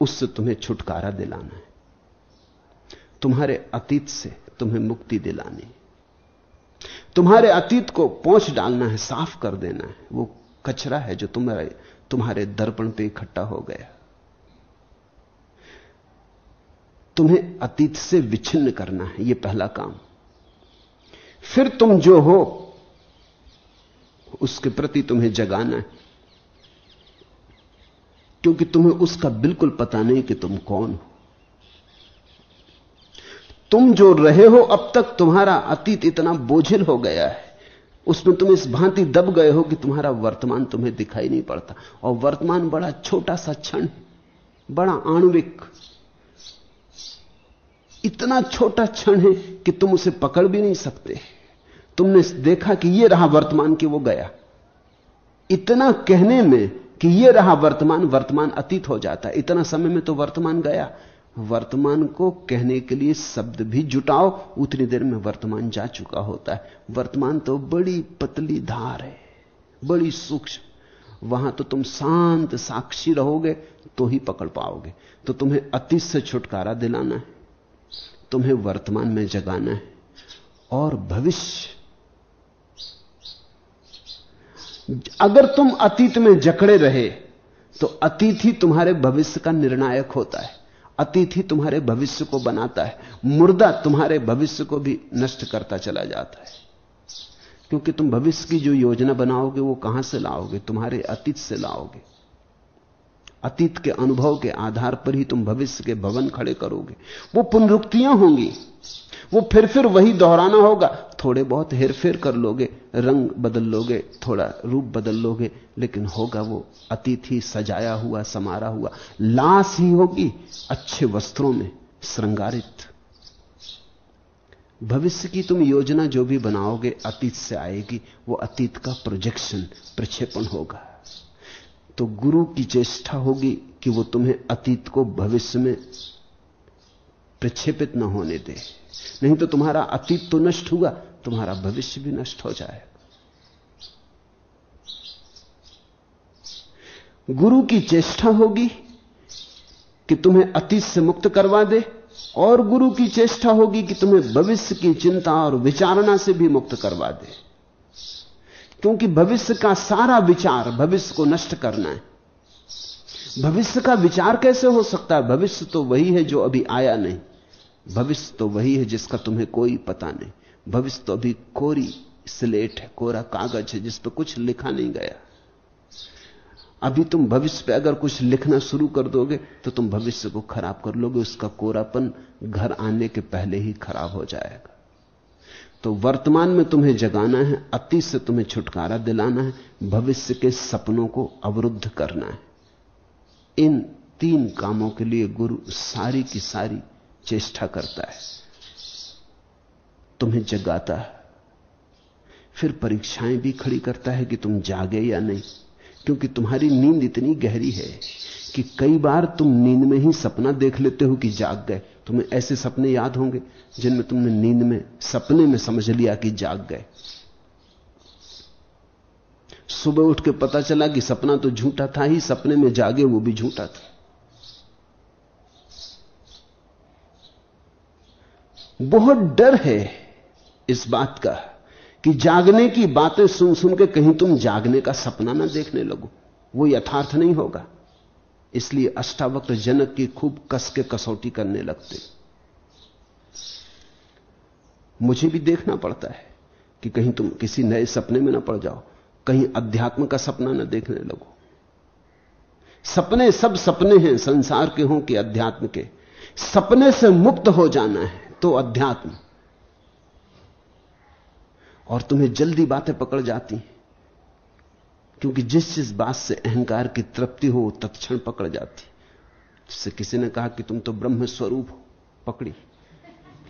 उससे तुम्हें छुटकारा दिलाना है। तुम्हारे अतीत से तुम्हें मुक्ति दिलानी तुम्हारे अतीत को पहुँच डालना है, साफ़ कर देना है। वो कचरा है जो तुम्हारे तुम्हारे दर्पण पे इकट्ठा हो गया। तुम्हें अतीत से विच्छिन्न करना है यह पहला काम। फिर तुम जो हो, उसके प्रति तुम्हें जगाना है। क्योंकि तुम्हें उसका बिल्कुल पता नहीं कि तुम कौन हो। तुम जो रहे हो, अब तक तुम्हारा अतीत इतना बोझिल हो गया है। उसमें तुम इस भांति दब गए हो कि तुम्हारा वर्तमान तुम्हें दिखाई नहीं पड़ता। और वर्तमान बड़ा छोटा सा क्षण, बड़ा आणुविक, इतना छोटा क्षण है कि तुम उसे पकड़ भी नहीं सकते। तुमने देखा कि यह रहा वर्तमान कि वो गया। इतना कहने में कि यह रहा वर्तमान वर्तमान अतीत हो जाता है। इतना समय में तो वर्तमान गया। वर्तमान को कहने के लिए शब्द भी जुटाओ, उतनी देर में वर्तमान जा चुका होता है। वर्तमान तो बड़ी पतली धार है, बड़ी सूक्ष्म। वहाँ तो तुम शांत साक्षी रहोगे तो ही पकड़ पाओगे। तो तुम्हें अतीत से छुटकारा दिलाना है, तुम्हें वर्तमान में जगाना है, और भविष्य अगर तुम अतीत में जकड़े रहे तो अतीत ही तुम्हारे भविष्य का निर्णायक होता है। अतीत ही तुम्हारे भविष्य को बनाता है। मुर्दा तुम्हारे भविष्य को भी नष्ट करता चला जाता है। क्योंकि तुम भविष्य की जो योजना बनाओगे, वो कहाँ से लाओगे? तुम्हारे अतीत से लाओगे। अतीत के अनुभव के आधार पर ही तुम भविष्य के भवन खड़े करोगे। वो पुनरुक्तियाँ होंगी। वो फिर फिर वही दोहराना होगा। थोड़े बहुत हेरफेर कर लोगे, रंग बदल लोगे, थोड़ा रूप बदल लोगे, लेकिन होगा वो अतीत ही सजाया हुआ, समारा हुआ। लाश ही होगी अच्छे वस्त्रों में, श्रृंगारित। भविष्य की तुम योजना जो भी बनाओगे, अतीत से आएगी, वो अतीत का प्रोजेक्शन प्रक्षेपण होगा। तो गुरु की चेष्टा होगी कि वो तुम्हें अतीत को भविष्य में प्रक्षेपित न होने दे। नहीं तो तुम्हारा अतीत तो नष्ट हुआ, तुम्हारा भविष्य भी नष्ट हो जाएगा गुरु की चेष्टा होगी कि तुम्हें अतीत से मुक्त करवा दे, और गुरु की चेष्टा होगी कि तुम्हें भविष्य की चिंता और विचारणा से भी मुक्त करवा दे। क्योंकि भविष्य का सारा विचार भविष्य को नष्ट करना है। भविष्य का विचार कैसे हो सकता है? भविष्य तो वही है जो अभी आया नहीं। भविष्य तो वही है जिसका तुम्हें कोई पता नहीं। भविष्य तो अभी कोरी स्लेट है, कोरा कागज़ है, जिस पर कुछ लिखा नहीं गया। अभी तुम भविष्य पे अगर कुछ लिखना शुरू कर दोगे तो तुम भविष्य को खराब कर लोगे, उसका कोरापन घर आने के पहले ही खराब हो जाएगा। तो वर्तमान में तुम्हें जगाना है अतीत से तुम्हें छुटकारा दिलाना है, भविष्य के सपनों को अवरुद्ध करना है। इन तीन कामों के लिए गुरु सारी की सारी चेष्टा करता है। तुम्हें जगाता है। फिर परीक्षाएँ भी खड़ी करता है कि तुम जागे या नहीं, क्योंकि तुम्हारी नींद इतनी गहरी है कि कई बार तुम नींद में ही सपना देख लेते हो कि जाग गए। तुम्हें ऐसे सपने याद होंगे जिनमें तुमने नींद में, सपने में समझ लिया कि जाग गए। सुबह उठ के पता चला कि सपना तो झूठा था ही, सपने में जागे वो भी झूठा था। बहुत डर है इस बात का कि जागने की बातें सुन सुन के कहीं तुम जागने का सपना ना देखने लगो। वो यथार्थ नहीं होगा। इसलिए अष्टावक्र जनक की खूब कस के कसौटी करने लगते। मुझे भी देखना पड़ता है कि कहीं तुम किसी नए सपने में ना पड़ जाओ। कहीं अध्यात्म का सपना ना देखने लगो। सपने सब सपने हैं, संसार के हों कि अध्यात्म के। सपने से मुक्त हो जाना है। तो अध्यात्म। और तुम्हें जल्दी बातें पकड़ जाती क्योंकि जिस जिस बात से अहंकार की तृप्ति हो तत्क्षण पकड़ जाती जिससे किसी ने कहा कि तुम तो ब्रह्म स्वरूप हो, पकड़ी।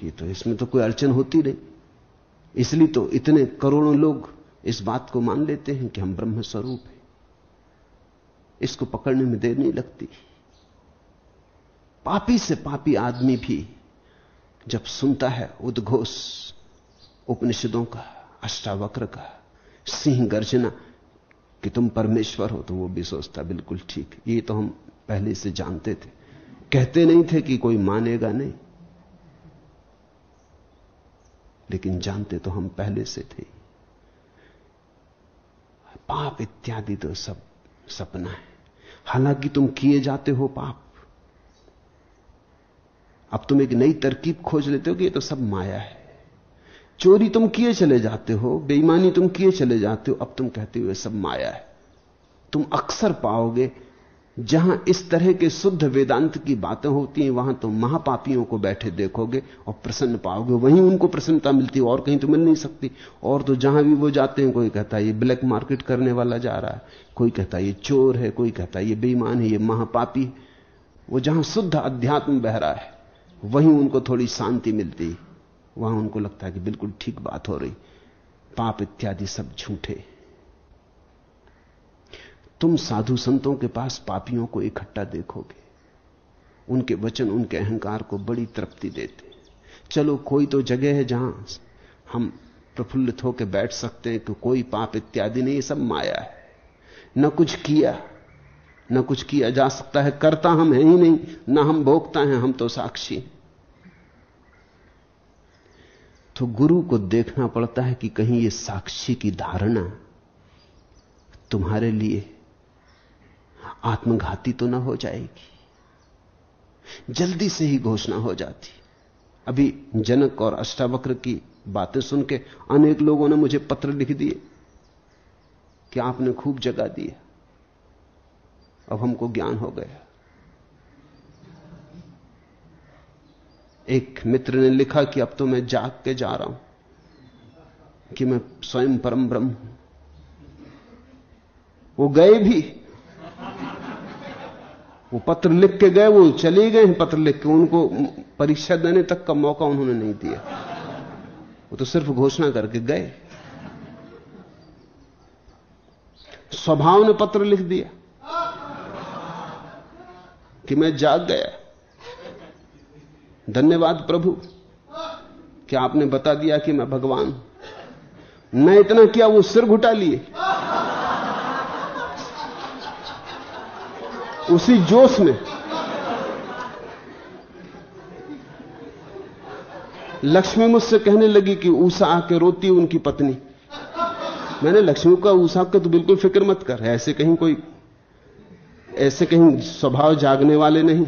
कि तो इसमें तो कोई अड़चन होती नहीं। इसलिए तो इतने करोड़ों लोग इस बात को मान लेते हैं कि हम ब्रह्म स्वरूप हैं। इसको पकड़ने में देर नहीं लगती। पापी से पापी आदमी भी जब सुनता है उद्घोष उपनिषदों का, अष्टावक्र का, सिंह गर्जना कि तुम परमेश्वर हो तो वो भी सोचता, बिल्कुल ठीक। ये तो हम पहले से जानते थे। कहते नहीं थे कि कोई मानेगा नहीं। लेकिन जानते तो हम पहले से थे। पाप इत्यादि तो सब सपना है। हालाँकि तुम किए जाते हो पाप अब तुम एक नई तरकीब खोज लेते हो कि ये तो सब माया है। चोरी तुम किए चले जाते हो, बेईमानी तुम किए चले जाते हो, अब तुम कहते हो सब माया है। तुम अक्सर पाओगे, जहाँ इस तरह के शुद्ध वेदांत की बातें होती हैं, वहाँ तुम महापापियों को बैठे देखोगे और प्रसन्न पाओगे, वहीं उनको प्रसन्नता मिलती और कहीं तो मिल नहीं सकती। और तो जहाँ भी वो जाते हैं, कोई कहता है, ये ब्लैक मार्केट करने वाला जा रहा है। कोई कहता है, ये चोर है। कोई कहता है, ये बेईमान है, ये महापापी वो जहाँ शुद्ध अध्यात्म बह रहा है वहीं उनको थोड़ी शांति मिलती। वहाँ उनको लगता है कि बिल्कुल ठीक बात हो रही। पाप इत्यादि सब झूठे। तुम साधु संतों के पास पापियों को इकट्ठा देखोगे। उनके वचन, उनके अहंकार को बड़ी तृप्ति देते। चलो, कोई तो जगह है जहाँ हम प्रफुल्लित होकर बैठ सकते हैं कि कोई पाप इत्यादि नहीं, सब माया है। न कुछ किया। न कुछ किया जा सकता है, करता हम है ही नहीं, ना हम भोगता हैं, हम तो साक्षी। तो गुरु को देखना पड़ता है कि कहीं ये साक्षी की धारणा तुम्हारे लिए आत्मघाती तो ना हो जाएगी। जल्दी से ही घोषणा हो जाती। अभी जनक और अष्टावक्र की बातें सुन के अनेक लोगों ने मुझे पत्र लिख दिए कि आपने खूब जगा दिया। अब हमको ज्ञान हो गया। एक मित्र ने लिखा कि अब तो मैं जाग के जा रहा हूँ, कि मैं स्वयं परम ब्रह्म हूँ। वो गए भी। वो पत्र लिख के गए, वो चले गए पत्र लिख के। उनको परीक्षा देने तक का मौका उन्होंने नहीं दिया। वो तो सिर्फ़ घोषणा करके गए। स्वभाव ने पत्र लिख दिया। कि मैं जाग गया। धन्यवाद प्रभु। कि आपने बता दिया कि मैं भगवान मैं इतना किया, वो सिर घुटा लिए। उसी जोश में। लक्ष्मी मुझसे कहने लगी कि ऊषा आके रोती उनकी पत्नी। मैंने लक्ष्मी का, ऊषा के तो बिल्कुल फ़िक्र मत कर, ऐसे कहीं कोई ऐसे कहीं स्वभाव जागने वाले नहीं।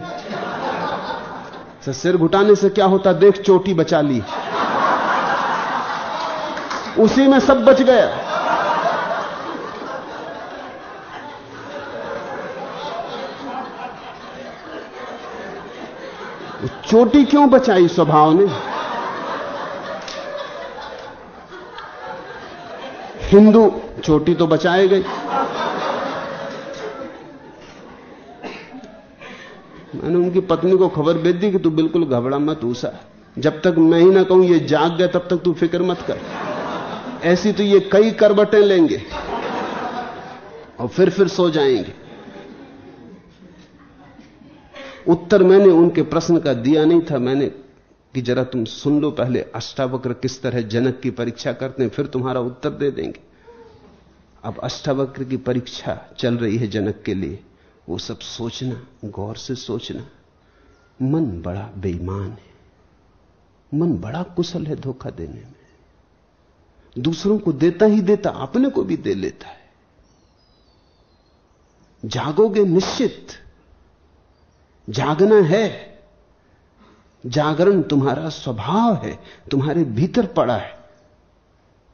सिर घुटाने से क्या होता, देख चोटी बचा ली। उसी में सब बच गया। चोटी क्यों बचाई स्वभाव ने? हिंदू चोटी तो बचाए गई मैंने उनकी पत्नी को खबर भेज दी कि तू बिल्कुल घबरा मत, ऊसा जब तक मैं ही ना कहूँ ये जाग गया, तब तक तू फ़िक्र मत कर। ऐसी तो ये कई करबटें लेंगे और फिर फिर सो जाएँगे। उत्तर मैंने उनके प्रश्न का दिया नहीं था, मैंने कि जरा तुम सुन लो पहले, अष्टावक्र किस तरह जनक की परीक्षा करते हैं, फिर तुम्हारा उत्तर दे देंगे। अब अष्टावक्र की परीक्षा चल रही है जनक के लिए। वो सब सोचना, गौर से सोचना, मन बड़ा बेईमान है। मन बड़ा कुशल है धोखा देने में। दूसरों को देता ही देता अपने को भी दे लेता है। जागोगे निश्चित। जागना है। जागरण तुम्हारा स्वभाव है, तुम्हारे भीतर पड़ा है।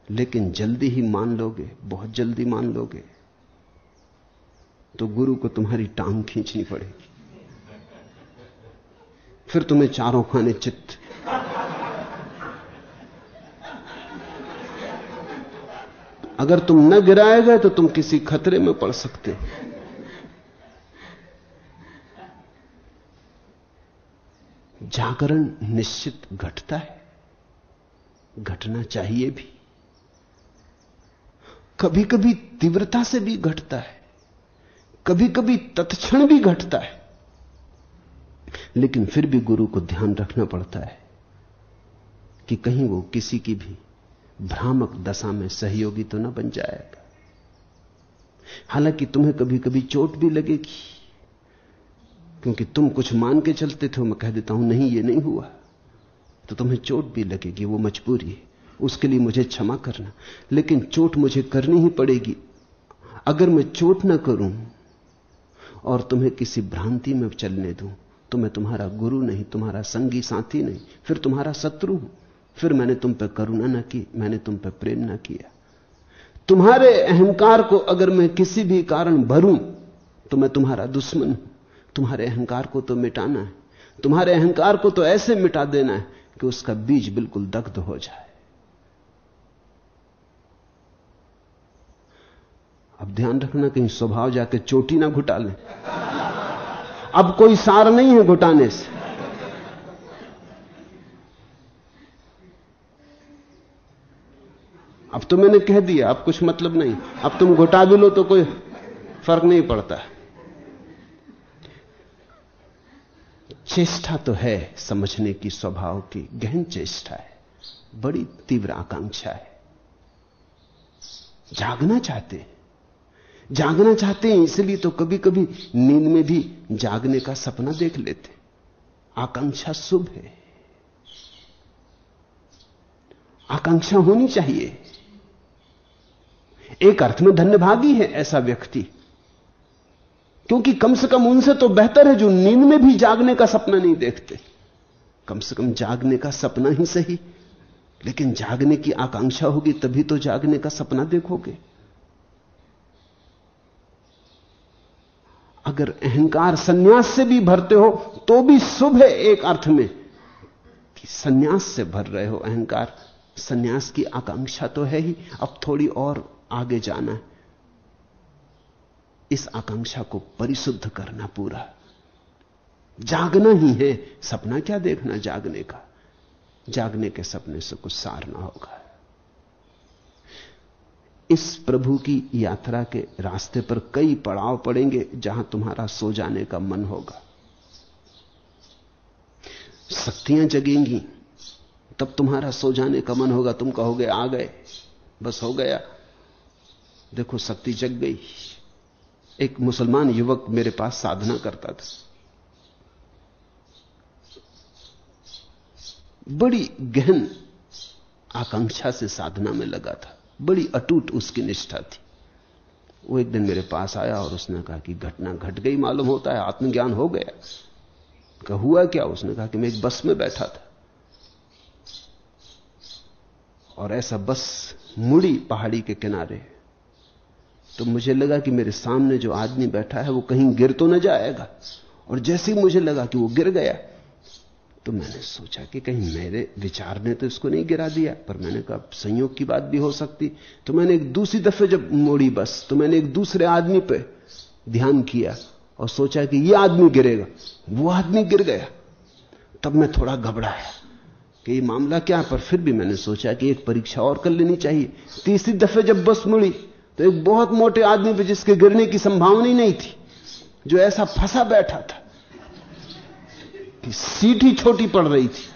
लेकिन जल्दी ही मान लोगे, बहुत जल्दी मान लोगे। तो गुरु को तुम्हारी टांग खींचनी पड़ेगी। फिर तुम्हें चारों खाने चित्त। अगर तुम न गिराए गए तो तुम किसी खतरे में पड़ सकते। जागरण निश्चित घटता है। घटना चाहिए भी। कभी कभी तीव्रता से भी घटता है। कभी कभी तत्क्षण भी घटता है। लेकिन फिर भी गुरु को ध्यान रखना पड़ता है कि कहीं वो किसी की भी भ्रामक दशा में सहयोगी तो ना बन जाएगा। हालाँकि तुम्हें कभी कभी चोट भी लगेगी, क्योंकि तुम कुछ मान के चलते थे मैं कह देता हूँ, नहीं, ये नहीं हुआ। तो तुम्हें चोट भी लगेगी, वो मजबूरी है। उसके लिए मुझे क्षमा करना। लेकिन चोट मुझे करनी ही पड़ेगी। अगर मैं चोट ना करूँ और तुम्हें किसी भ्रांति में चलने दूँ। तो मैं तुम्हारा गुरु नहीं, तुम्हारा संगी साथी नहीं, फिर तुम्हारा शत्रु हूँ। फिर मैंने तुम पर करुणा न की, मैंने तुम पर प्रेम न किया। तुम्हारे अहंकार को अगर मैं किसी भी कारण भरूं तो मैं तुम्हारा दुश्मन हूँ। तुम्हारे अहंकार को तो मिटाना है। तुम्हारे अहंकार को तो ऐसे मिटा देना है कि उसका बीज बिल्कुल दग्ध हो जाए। अब ध्यान रखना कहीं स्वभाव जाके चोटी ना घुटा लें अब कोई सार नहीं है घुटाने से। अब तो मैंने कह दिया, अब कुछ मतलब नहीं। अब तुम घुटा भी लो तो कोई फ़र्क नहीं पड़ता। चेष्टा तो है समझने की, स्वभाव की। गहन चेष्टा है। बड़ी तीव्र आकांक्षा है। जागना चाहते हैं। जागना चाहते हैं, इसलिए तो कभी कभी नींद में भी जागने का सपना देख लेते आकांक्षा शुभ है। आकांक्षा होनी चाहिए। एक अर्थ में धन्यभागी है ऐसा व्यक्ति। क्योंकि कम से कम उनसे तो बेहतर है जो नींद में भी जागने का सपना नहीं देखते। कम से कम जागने का सपना ही सही, लेकिन जागने की आकांक्षा होगी तभी तो जागने का सपना देखोगे। अगर अहंकार सन्यास से भी भरते हो तो भी शुभ है एक अर्थ में। कि सन्यास से भर रहे हो अहंकार, सन्यास की आकांक्षा तो है ही। अब थोड़ी और आगे जाना है। इस आकांक्षा को परिशुद्ध करना पूरा। जागना ही है। सपना क्या देखना जागने का? जागने के सपने से कुछ सार ना होगा। इस प्रभु की यात्रा के रास्ते पर कई पड़ाव पड़ेंगे जहाँ तुम्हारा सो जाने का मन होगा। शक्तियाँ जगेंगी, तब तुम्हारा सो जाने का मन होगा। तुम कहोगे, आ गए, बस हो गया। देखो, शक्ति जग गई। एक मुसलमान युवक मेरे पास साधना करता था। बड़ी गहन आकांक्षा से साधना में लगा था। बड़ी अटूट उसकी निष्ठा थी। वो एक दिन मेरे पास आया और उसने कहा कि घटना घट गई, मालूम होता है, आत्मज्ञान हो गया। कहा, हुआ क्या? उसने कहा कि मैं एक बस में बैठा था। और ऐसा बस मुड़ी पहाड़ी के किनारे। तो मुझे लगा कि मेरे सामने जो आदमी बैठा है, वो कहीं गिर तो न जाएगा। और जैसे ही मुझे लगा कि वो गिर गया तो मैंने सोचा कि कहीं मेरे विचार ने तो इसको नहीं गिरा दिया, पर मैंने कहा संयोग की बात भी हो सकती। तो मैंने एक दूसरी दफे जब मोड़ी बस तो मैंने एक दूसरे आदमी पे ध्यान किया और सोचा कि यह आदमी गिरेगा। वो आदमी गिर गया। तब मैं थोड़ा घबराया कि ये मामला क्या पर फिर भी मैंने सोचा कि एक परीक्षा और कर लेनी चाहिए। तीसरी दफे जब बस मुड़ी तो एक बहुत मोटे आदमी पे जिसके गिरने की संभावना ही नहीं थी, जो ऐसा फंसा बैठा था कि सीट ही छोटी पड़ रही थी।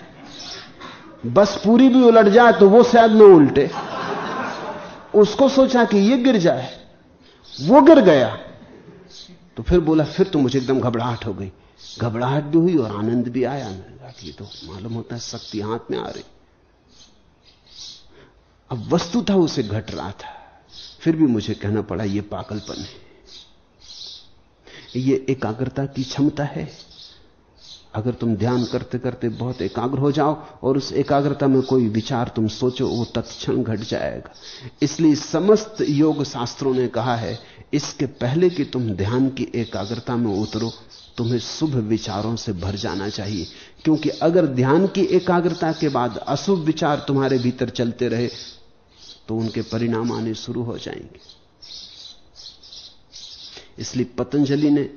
बस पूरी भी उलट जाए तो वो शायद न उल्टे। उसको सोचा कि ये गिर जाए, वो गिर गया। तो फिर बोला, फिर तो मुझे एकदम घबराहट हो गई। घबराहट भी हुई और आनंद भी आया। कि तो मालूम होता है शक्ति हाथ में आ रही। अब वस्तु था, उसे घट रहा था। फिर भी मुझे कहना पड़ा, ये पागलपन है। ये एकाग्रता की क्षमता है। अगर तुम ध्यान करते करते बहुत एकाग्र हो जाओ और उस एकाग्रता में कोई विचार तुम सोचो, वो तत्क्षण घट जाएगा। इसलिए समस्त योग शास्त्रों ने कहा है, इसके पहले कि तुम ध्यान की एकाग्रता में उतरो, तुम्हें शुभ विचारों से भर जाना चाहिए। क्योंकि अगर ध्यान की एकाग्रता के बाद अशुभ विचार तुम्हारे भीतर चलते रहे तो उनके परिणाम आने शुरू हो जाएँगे। इसलिए पतंजलि ने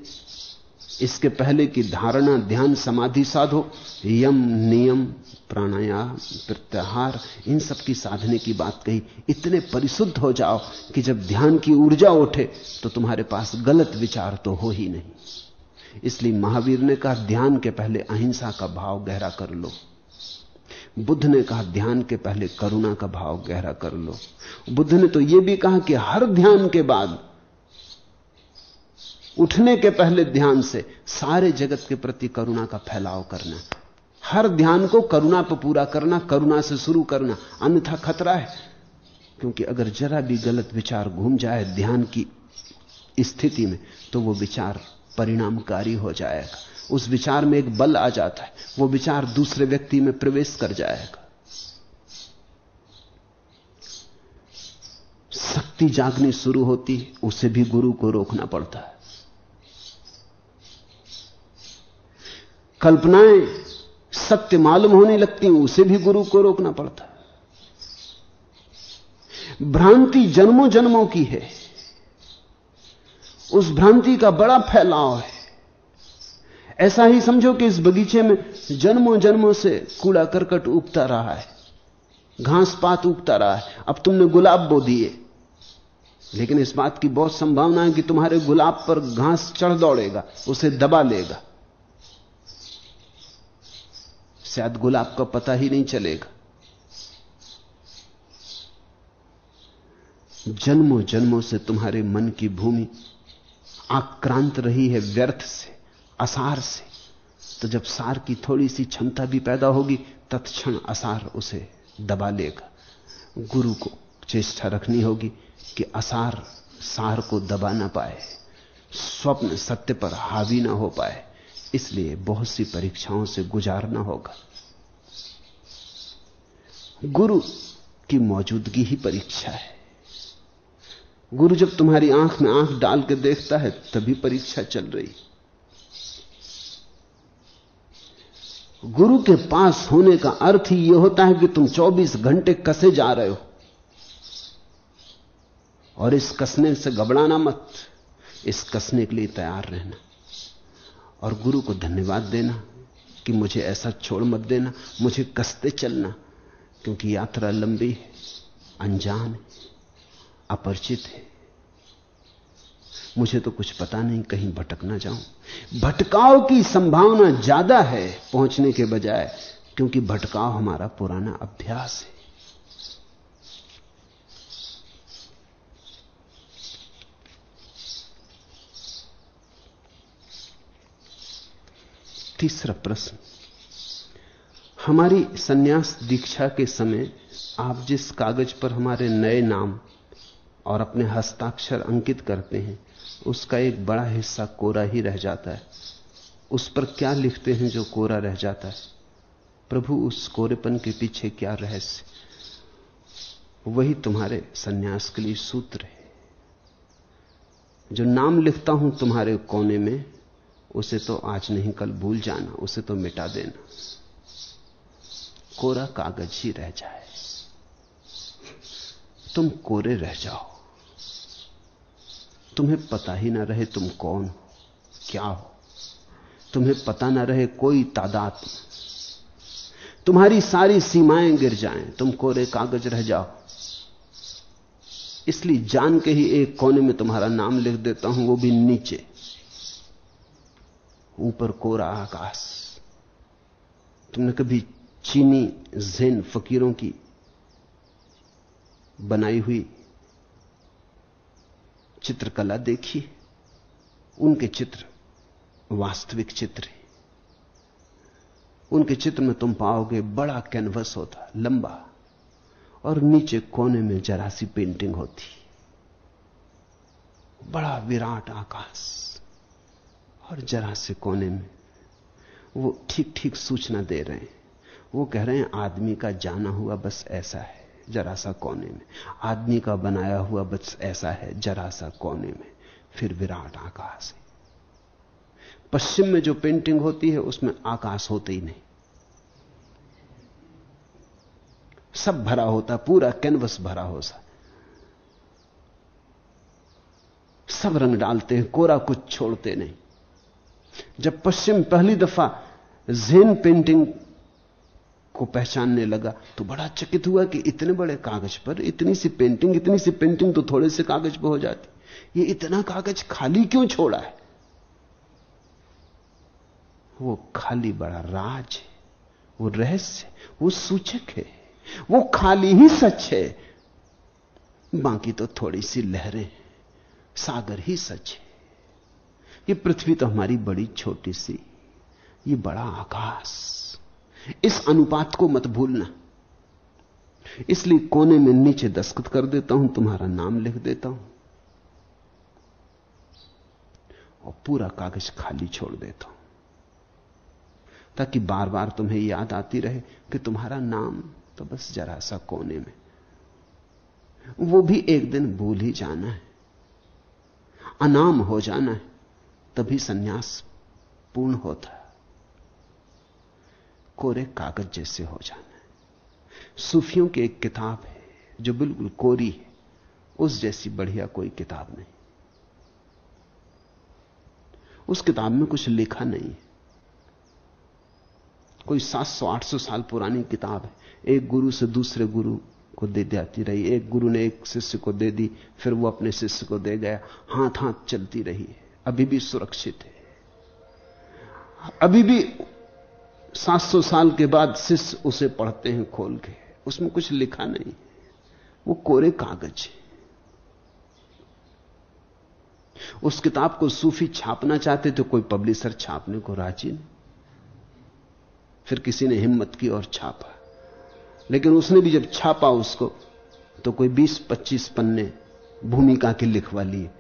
इसके पहले की धारणा ध्यान समाधि साधो, यम नियम प्राणायाम प्रत्याहार, इन सब की साधने की बात कही। इतने परिशुद्ध हो जाओ कि जब ध्यान की ऊर्जा उठे तो तुम्हारे पास गलत विचार तो हो ही नहीं। इसलिए महावीर ने कहा, ध्यान के पहले अहिंसा का भाव गहरा कर लो। बुद्ध ने कहा, ध्यान के पहले करुणा का भाव गहरा कर लो। बुद्ध ने तो यह भी कहा कि हर ध्यान के बाद उठने के पहले ध्यान से सारे जगत के प्रति करुणा का फैलाव करना। हर ध्यान को करुणा पर पूरा करना, करुणा से शुरू करना, अन्यथा खतरा है। क्योंकि अगर जरा भी गलत विचार घूम जाए ध्यान की स्थिति में तो वो विचार परिणामकारी हो जाएगा। उस विचार में एक बल आ जाता है, वो विचार दूसरे व्यक्ति में प्रवेश कर जाएगा। शक्ति जागनी शुरू होती, उसे भी गुरु को रोकना पड़ता है। कल्पनाएँ सत्य मालूम होने लगती उसे भी गुरु को रोकना पड़ता भ्रांति जन्मों जन्मों की है। उस भ्रांति का बड़ा फैलाव है। ऐसा ही समझो कि इस बगीचे में जन्मों जन्मों से कूड़ा करकट उगता रहा है। घास पात उगता रहा है। अब तुमने गुलाब बो दिए। लेकिन इस बात की बहुत संभावना है कि तुम्हारे गुलाब पर घास चढ़ दौड़ेगा, उसे दबा लेगा। शायद गुलाब का पता ही नहीं चलेगा। जन्मों जन्मों से तुम्हारे मन की भूमि आक्रांत रही है व्यर्थ से, असार से। तो जब सार की थोड़ी सी क्षमता भी पैदा होगी, तत्क्षण असार उसे दबा लेगा। गुरु को चेष्टा रखनी होगी कि असार सार को दबा ना पाए, स्वप्न सत्य पर हावी ना हो पाए। इसलिए बहुत सी परीक्षाओं से गुजारना होगा। गुरु की मौजूदगी ही परीक्षा है। गुरु जब तुम्हारी आँख में आँख डाल के देखता है, तभी परीक्षा चल रही। गुरु के पास होने का अर्थ ही यह होता है कि तुम 24 घंटे कसे जा रहे हो। और इस कसने से घबराना मत, इस कसने के लिए तैयार रहना। और गुरु को धन्यवाद देना कि मुझे ऐसा छोड़ मत देना, मुझे कसते चलना, क्योंकि यात्रा लंबी है अनजान है, अपरिचित है। मुझे तो कुछ पता नहीं कहीं भटक ना जाऊँ। भटकाव की संभावना ज़्यादा है पहुँचने के बजाय, क्योंकि भटकाव हमारा पुराना अभ्यास है। तीसरा प्रश्न। हमारी सन्यास दीक्षा के समय आप जिस कागज़ पर हमारे नए नाम और अपने हस्ताक्षर अंकित करते हैं, उसका एक बड़ा हिस्सा कोरा ही रह जाता है। उस पर क्या लिखते हैं जो कोरा रह जाता है? प्रभु, उस कोरेपन के पीछे क्या रहस्य? वही तुम्हारे सन्यास के लिए सूत्र है। जो नाम लिखता हूँ तुम्हारे कोने में उसे तो आज नहीं, कल भूल जाना, उसे तो मिटा देना। कोरा कागज़ ही रह जाए। तुम कोरे रह जाओ। तुम्हें पता ही ना रहे तुम कौन क्या हो। तुम्हें पता ना रहे कोई तादाद। तुम्हारी सारी सीमाएँ गिर जाएँ, तुम कोरे कागज़ रह जाओ। इसलिए जान के ही एक कोने में तुम्हारा नाम लिख देता हूँ, वो भी नीचे। ऊपर कोरा आकाश। तुमने कभी चीनी जैन फकीरों की बनाई हुई चित्रकला देखी? उनके चित्र वास्तविक चित्र उनके चित्र में तुम पाओगे बड़ा कैनवस होता, लंबा, और नीचे कोने में जरा सी पेंटिंग होती। बड़ा विराट आकाश। और जरा से कोने में। वो ठीक ठीक सूचना दे रहे हैं। वो कह रहे हैं, आदमी का जाना हुआ बस ऐसा है, जरा सा कोने में। आदमी का बनाया हुआ बस ऐसा है, जरा सा कोने में। फिर विराट आकाश है। पश्चिम में जो पेंटिंग होती है, उसमें आकाश होते ही नहीं। सब भरा होता, पूरा कैनवस भरा होता सब रंग डालते हैं, कोरा कुछ छोड़ते नहीं। जब पश्चिम पहली दफ़ा जेन पेंटिंग को पहचानने लगा तो बड़ा चकित हुआ कि इतने बड़े कागज़ पर इतनी सी पेंटिंग इतनी सी पेंटिंग तो थोड़े से कागज़ पर हो जाती। ये इतना कागज़ खाली क्यों छोड़ा है? वो खाली बड़ा राज है, वो रहस्य वो सूचक है, वो खाली ही सच है। बाकी तो थोड़ी सी लहरें, सागर ही सच है। ये पृथ्वी तो हमारी बड़ी छोटी सी, ये बड़ा आकाश। इस अनुपात को मत भूलना। इसलिए कोने में नीचे दस्खत कर देता हूँ, तुम्हारा नाम लिख देता हूँ, और पूरा कागज़ खाली छोड़ देता हूँ, ताकि बार बार तुम्हें याद आती रहे कि तुम्हारा नाम तो बस जरा सा कोने में। वो भी एक दिन भूल ही जाना है, अनाम हो जाना है। तभी सन्यास पूर्ण होता कोरे कागज़ जैसे हो जाना सूफियों की एक किताब है, जो बिल्कुल कोरी है। उस जैसी बढ़िया कोई किताब नहीं। उस किताब में कुछ लिखा नहीं है। कोई 700-800 साल पुरानी किताब है। एक गुरु से दूसरे गुरु को दे जाती रही। एक गुरु ने एक शिष्य को दे दी, फिर वो अपने शिष्य को दे गया। हाथ हाथ चलती रही है। अभी भी सुरक्षित है। अभी भी 700 साल के बाद शिष्य उसे पढ़ते हैं खोल के। उसमें कुछ लिखा नहीं वो कोरे कागज़ है। उस किताब को सूफी छापना चाहते तो कोई पब्लिशर छापने को राज़ी नहीं। फिर किसी ने हिम्मत की और छापा। लेकिन उसने भी जब छापा उसको तो कोई 20-25 पन्ने भूमिका के लिखवा लिए।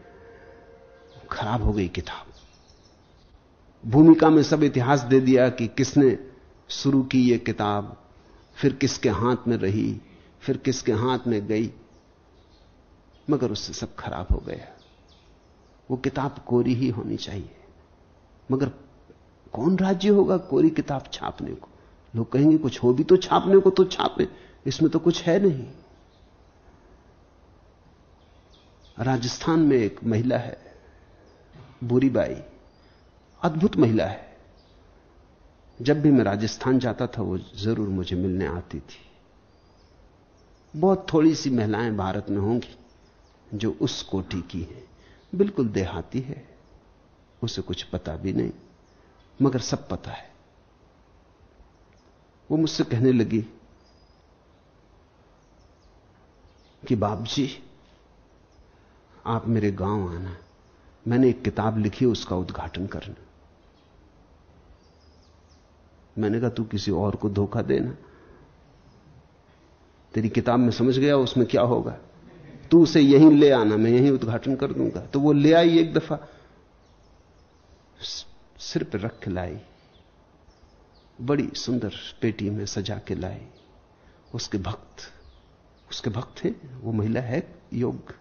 खराब हो गई किताब। भूमिका में सब इतिहास दे दिया कि किसने शुरू की यह किताब, फिर किसके हाथ में रही, फिर किसके हाथ में गई, मगर उससे सब खराब हो गया। वो किताब कोरी ही होनी चाहिए। मगर कौन राज्य होगा कोरी किताब छापने को? लोग कहेंगे, कुछ हो भी तो छापने को तो छापे, इसमें तो कुछ है नहीं। राजस्थान में एक महिला है बुरीबाई अद्भुत महिला है। जब भी मैं राजस्थान जाता था, वो ज़रूर मुझे मिलने आती थी। बहुत थोड़ी सी महिलाएँ भारत में होंगी जो उस कोटि की हैं। बिल्कुल देहाती है, उसे कुछ पता भी नहीं, मगर सब पता है। वो मुझसे कहने लगी कि बाप जी आप मेरे गाँव आना। मैंने एक किताब लिखी, उसका उद्घाटन करना। मैंने कहा, तू किसी और को धोखा देना। तेरी किताब में समझ गया, उसमें क्या होगा? तू उसे यहीं ले आना, मैं यहीं उद्घाटन कर दूँगा। तो वो ले आई एक दफ़ा। सिर पर रख लाई। बड़ी सुंदर पेटी में सजा के लाई। उसके भक्त उसके भक्त थे, वो महिला है, योग।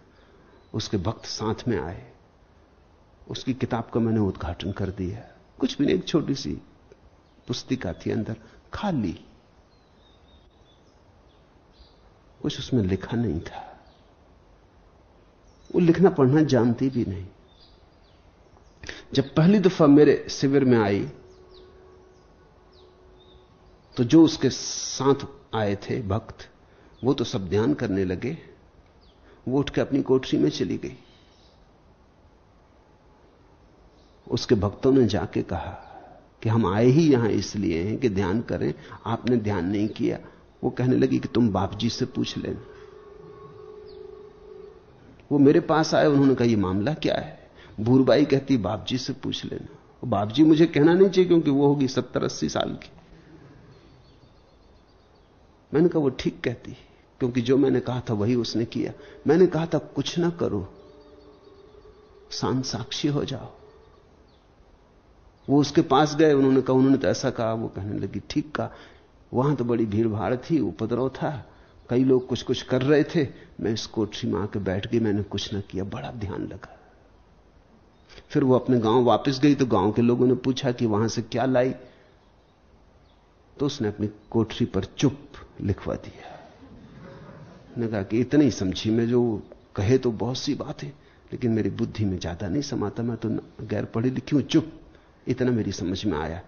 उसके भक्त साथ में आए। उसकी किताब का मैंने उद्घाटन कर दिया कुछ भी नहीं, एक छोटी सी पुस्तिका थी अंदर, खाली। कुछ उसमें लिखा नहीं था। वो लिखना पढ़ना जानती भी नहीं। जब पहली दफ़ा मेरे शिविर में आई तो जो उसके साथ आए थे भक्त, वो तो सब ध्यान करने लगे। वो उठ के अपनी कोठरी में चली गई। उसके भक्तों ने जाके कहा कि हम आए ही यहाँ इसलिए हैं कि ध्यान करें। आपने ध्यान नहीं किया। वो कहने लगी कि तुम बाप जी से पूछ लेना। वो मेरे पास आए, उन्होंने कहा, ये मामला क्या है? भूरबाई कहती बाप जी से पूछ लेना। बाप जी मुझे कहना नहीं चाहिए क्योंकि वो होगी सत्तर अस्सी साल की। मैंने कहा, वो ठीक कहती क्योंकि जो मैंने कहा था वही उसने किया। मैंने कहा था, कुछ ना करो शांत साक्षी हो जाओ। वो उसके पास गए, उन्होंने कहा, उन्होंने तो ऐसा कहा, वो कहने लगी, ठीक कहा, वहाँ तो बड़ी भीड़ भाड़ थी, उपद्रव था, कई लोग कुछ कुछ कर रहे थे, मैं इस कोठरी में आके बैठ गई, मैंने कुछ ना किया, बड़ा ध्यान लगा। फिर वो अपने गाँव वापस गई तो गाँव के लोगों ने पूछा कि वहाँ से क्या लाई तो उसने अपनी कोठरी पर चुप लिखवा दिया। ने कहा कि इतनी समझी मैं, जो कहे तो बहुत सी बात है लेकिन मेरी बुद्धि में ज़्यादा नहीं समाता, मैं तो गैर पढ़ी लिखी हूँ, चुप इतना मेरी समझ में आया।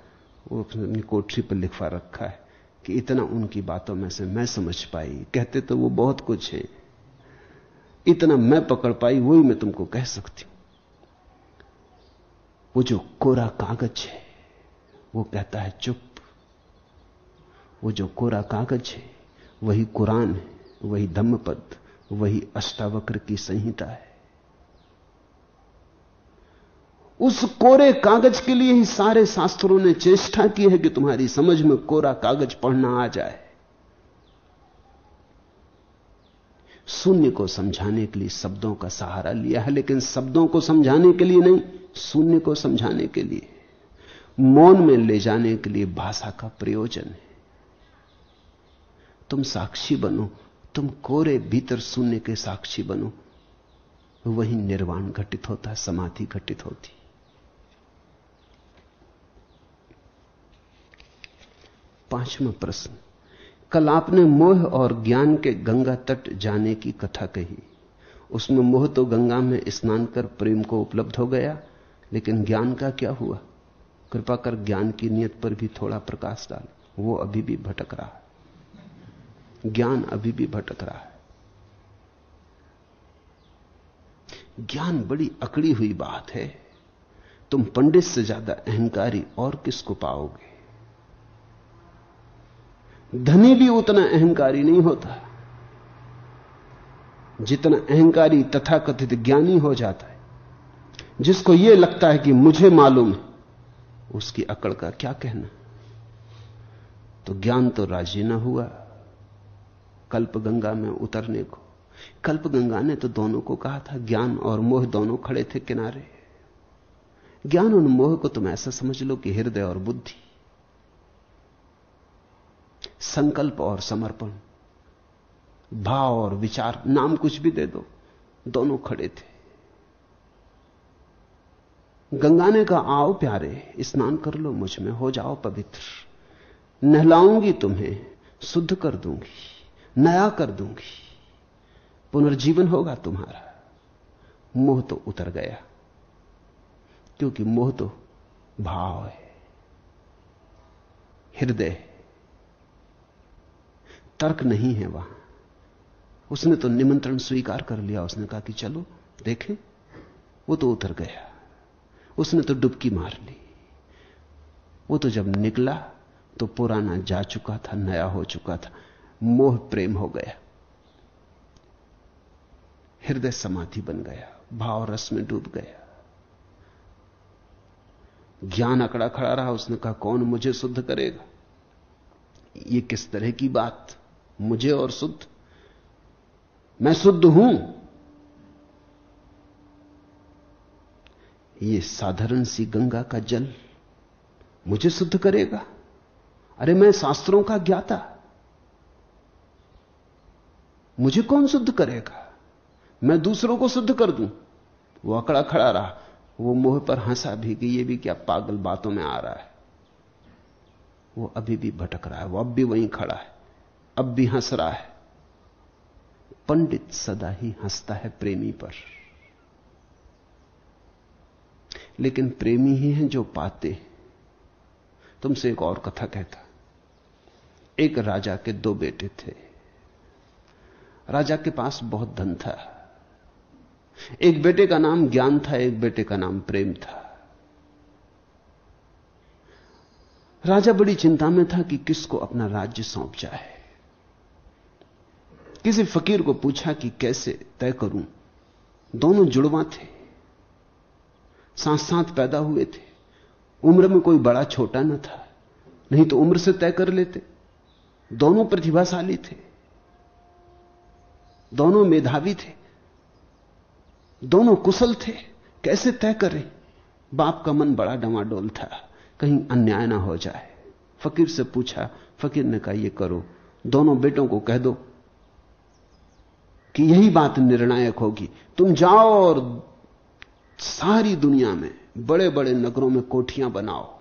वो अपनी कोठरी पर लिखवा रखा है कि इतना उनकी बातों में से मैं समझ पाई। कहते तो वो बहुत कुछ है। इतना मैं पकड़ पाई, वही मैं तुमको कह सकती हूँ। वो जो कोरा कागज़ है, वो कहता है, चुप। वो जो कोरा कागज़ है, वही कुरान है, वही धम्मपद, वही अष्टावक्र की संहिता है। उस कोरे कागज़ के लिए ही सारे शास्त्रों ने चेष्टा की है कि तुम्हारी समझ में कोरा कागज़ पढ़ना आ जाए। शून्य को समझाने के लिए शब्दों का सहारा लिया है, लेकिन शब्दों को समझाने के लिए नहीं, शून्य को समझाने के लिए। मौन में ले जाने के लिए भाषा का प्रयोजन है। तुम साक्षी बनो, तुम कोरे भीतर शून्य के साक्षी बनो, वही निर्वाण घटित होता, समाधि घटित होती। पांचवा प्रश्न। कल आपने मोह और ज्ञान के गंगा तट जाने की कथा कही। उसमें मोह तो गंगा में स्नान कर प्रेम को उपलब्ध हो गया, लेकिन ज्ञान का क्या हुआ? कृपा कर ज्ञान की नियत पर भी थोड़ा प्रकाश डाल। वो अभी भी भटक रहा है। ज्ञान अभी भी भटक रहा है। ज्ञान बड़ी अकड़ी हुई बात है। तुम पंडित से ज़्यादा अहंकारी और किसको पाओगे? धनी भी उतना अहंकारी नहीं होता। जितना अहंकारी तथाकथित ज्ञानी हो जाता है, जिसको यह लगता है कि मुझे मालूम है, उसकी अकड़ का क्या कहना? तो ज्ञान तो राज़ी न हुआ कल्प गंगा में उतरने को। कल्प गंगा ने तो दोनों को कहा था, ज्ञान और मोह दोनों खड़े थे किनारे। ज्ञान और मोह को तुम ऐसा समझ लो कि हृदय और बुद्धि संकल्प और समर्पण। भाव और विचार, नाम कुछ भी दे दो, दोनों खड़े थे। गंगा ने कहा, आओ प्यारे, स्नान कर लो, मुझमें हो जाओ पवित्र। नहलाऊँगी तुम्हें, शुद्ध कर दूँगी, नया कर दूँगी। पुनर्जीवन होगा तुम्हारा। मोह तो उतर गया, क्योंकि मोह तो भाव है। हृदय तर्क नहीं है वहाँ। उसने तो निमंत्रण स्वीकार कर लिया। उसने कहा कि चलो, देखें। वो तो उतर गया। उसने तो डुबकी मार ली। वो तो जब निकला तो पुराना जा चुका था, नया हो चुका था। मोह प्रेम हो गया। हृदय समाधि बन गया। भाव रस में डूब गया। ज्ञान अकड़ा खड़ा रहा। उसने कहा, कौन मुझे शुद्ध करेगा? ये किस तरह की बात? मुझे और शुद्ध। मैं शुद्ध हूँ। ये साधारण सी गंगा का जल मुझे शुद्ध करेगा। अरे मैं शास्त्रों का ज्ञाता। मुझे कौन शुद्ध करेगा? मैं दूसरों को शुद्ध कर दूँ। वो अकड़ा खड़ा रहा। वो मोह पर हंसा भी कि ये भी क्या पागल बातों में आ रहा है। वो अभी भी भटक रहा है। वो अब भी वहीं खड़ा है। अब भी हंस रहा है। पंडित सदा ही हंसता है प्रेमी पर। लेकिन प्रेमी ही हैं जो पाते तुमसे एक और कथा कहता। एक राजा के दो बेटे थे। राजा के पास बहुत धन था। एक बेटे का नाम ज्ञान था, एक बेटे का नाम प्रेम था। राजा बड़ी चिंता में था कि किसको अपना राज्य सौंप जाए। किसी फकीर को पूछा कि कैसे तय करूँ? दोनों जुड़वा थे। साथ साथ पैदा हुए थे। उम्र में कोई बड़ा छोटा न था। नहीं तो उम्र से तय कर लेते। दोनों प्रतिभाशाली थे। दोनों मेधावी थे। दोनों कुशल थे। कैसे तय करें? बाप का मन बड़ा डवाडोल था। कहीं अन्याय ना हो जाए। फकीर से पूछा, फकीर ने कहा यह करो। दोनों बेटों को कह दो। कि यही बात निर्णायक होगी। तुम जाओ और सारी दुनिया में बड़े बड़े नगरों में कोठियाँ बनाओ,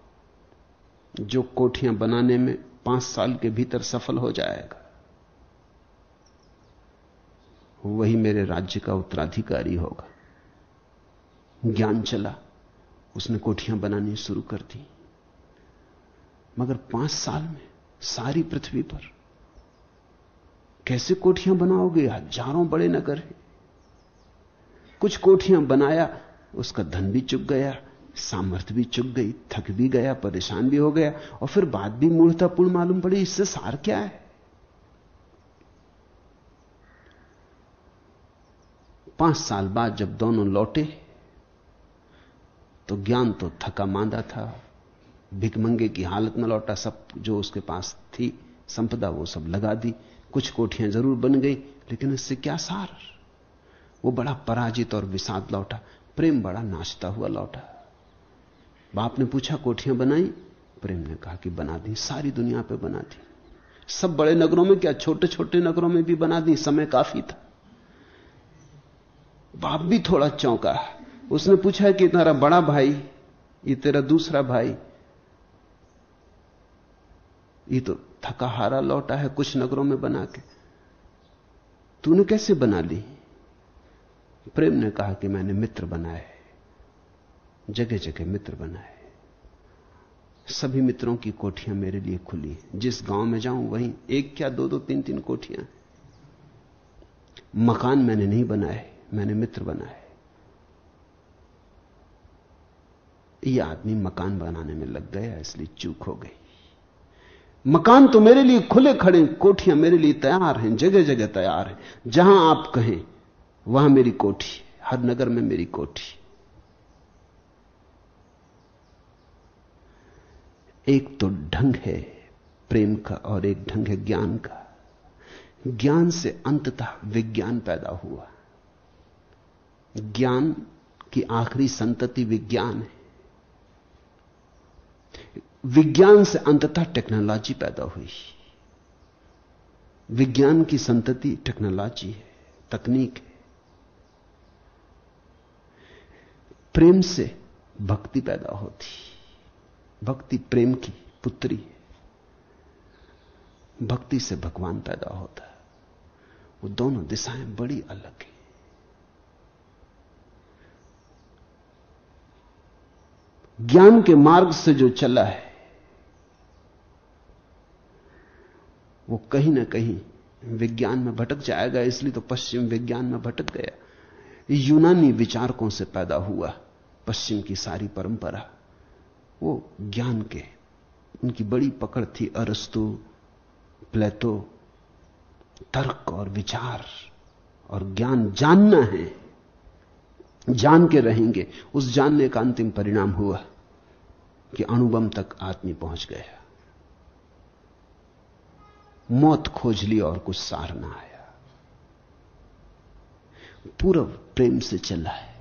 जो कोठियाँ बनाने में पाँच साल के भीतर सफल हो जाएगा। वही मेरे राज्य का उत्तराधिकारी होगा। ज्ञान चला, उसने कोठियाँ बनानी शुरू कर दी। मगर पाँच साल में, सारी पृथ्वी पर कैसे कोठियाँ बनाओगे? हज़ारों बड़े नगर हैं। कुछ कोठियाँ बनाया, उसका धन भी चुक गया सामर्थ्य भी चुक गई, थक भी गया, परेशान भी हो गया, और फिर बात भी मूर्तापूर्ण मालूम पड़ी, इससे सार क्या है? पाँच साल बाद जब दोनों लौटे तो ज्ञान तो थका मांदा था। भिकमंगे की हालत में लौटा, सब जो उसके पास थी, संपदा वो सब लगा दी। कुछ कोठियाँ ज़रूर बन गई, लेकिन इससे क्या सार? वो बड़ा पराजित और विषाद लौटा, प्रेम बड़ा नाचता हुआ लौटा। बाप ने पूछा, कोठियाँ बनाई? प्रेम ने कहा कि बना दी, सारी दुनिया पे बना दी। सब बड़े नगरों में क्या छोटे छोटे नगरों में भी बना दी? समय काफ़ी था। बाप भी थोड़ा चौंका। उसने पूछा कि तेरा बड़ा भाई, ये तेरा दूसरा भाई? ये तो थका हारा लौटा है कुछ नगरों में बना के। तूने कैसे बना ली? प्रेम ने कहा कि मैंने मित्र बनाए जगह जगह मित्र बनाए सभी मित्रों की कोठियाँ मेरे लिए खुली जिस गाँव में जाऊँ, वहीं एक क्या दो दो तीन तीन कोठियाँ मकान मैंने नहीं बनाए मैंने मित्र बनाए ये आदमी मकान बनाने में लग गया, इसलिए चूक हो गई। मकान तो मेरे लिए खुले खड़े, कोठियाँ मेरे लिए तैयार हैं जगह जगह तैयार हैं। जहाँ आप कहें, वहाँ मेरी कोठी हर नगर में मेरी कोठी एक तो ढंग है प्रेम का और एक ढंग है ज्ञान का। ज्ञान से अंततः विज्ञान पैदा हुआ। ज्ञान की आखिरी संतति विज्ञान है। विज्ञान से अंततः टेक्नोलॉजी पैदा हुई। विज्ञान की संतति टेक्नोलॉजी है, तकनीक है। प्रेम से भक्ति पैदा होती। भक्ति प्रेम की पुत्री है। भक्ति से भगवान पैदा होता। है वो दोनों दिशाएँ बड़ी अलग हैं। ज्ञान के मार्ग से जो चला है वो कहीं ना कहीं विज्ञान में भटक जाएगा, इसलिए तो पश्चिम विज्ञान में भटक गया। यूनानी विचारकों से पैदा हुआ पश्चिम की सारी परंपरा। वो ज्ञान के, उनकी बड़ी पकड़ थी अरस्तु प्लेटो तर्क और विचार। और ज्ञान जानना है, जान के रहेंगे। उस जानने का अंतिम परिणाम हुआ कि अणुबम तक आदमी पहुँच गया। मौत खोज ली और कुछ सार ना आया। पूर्व प्रेम से चला है।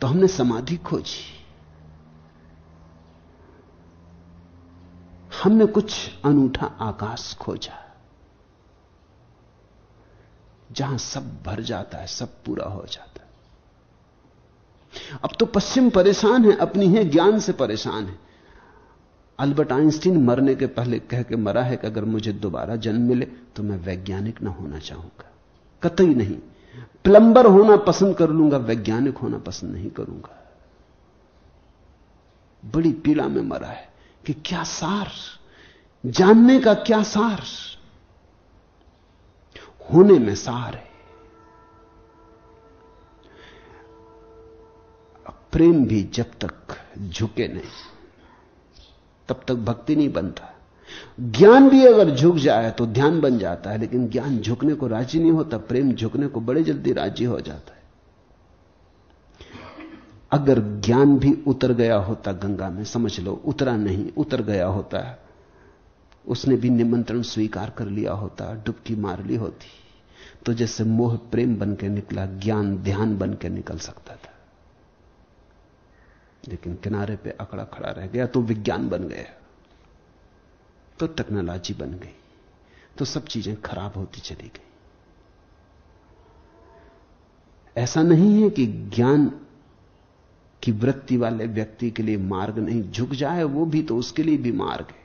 तो हमने समाधि खोजी। हमने कुछ अनूठा आकाश खोजा, जहाँ सब भर जाता है, सब पूरा हो जाता है। अब तो पश्चिम परेशान है, अपनी है ज्ञान से परेशान है। अल्बर्ट आइंस्टीन मरने के पहले कह के मरा है कि अगर मुझे दोबारा जन्म मिले तो मैं वैज्ञानिक ना होना चाहूँगा। कतई नहीं। प्लंबर होना पसंद कर लूँगा, वैज्ञानिक होना पसंद नहीं करूँगा। बड़ी पीड़ा में मरा है कि क्या सार, जानने का क्या सार? होने में सार है। प्रेम भी जब तक झुके नहीं। तब तक भक्ति नहीं बनता। ज्ञान भी अगर झुक जाए तो ध्यान बन जाता है, लेकिन ज्ञान झुकने को राज़ी नहीं होता, प्रेम झुकने को बड़े जल्दी राज़ी हो जाता है। अगर ज्ञान भी उतर गया होता गंगा में, समझ लो, उतरा नहीं, उतर गया होता है उसने भी निमंत्रण स्वीकार कर लिया होता, डुबकी मार ली होती तो जैसे मोह प्रेम बन के निकला, ज्ञान ध्यान बन के निकल सकता था। लेकिन किनारे पे अकड़ा खड़ा रह गया तो विज्ञान बन गया। तो टेक्नोलॉजी बन गई। तो सब चीज़ें खराब होती चली गई। ऐसा नहीं है कि ज्ञान की वृत्ति वाले व्यक्ति के लिए मार्ग नहीं, झुक जाए वो भी तो उसके लिए भी मार्ग है।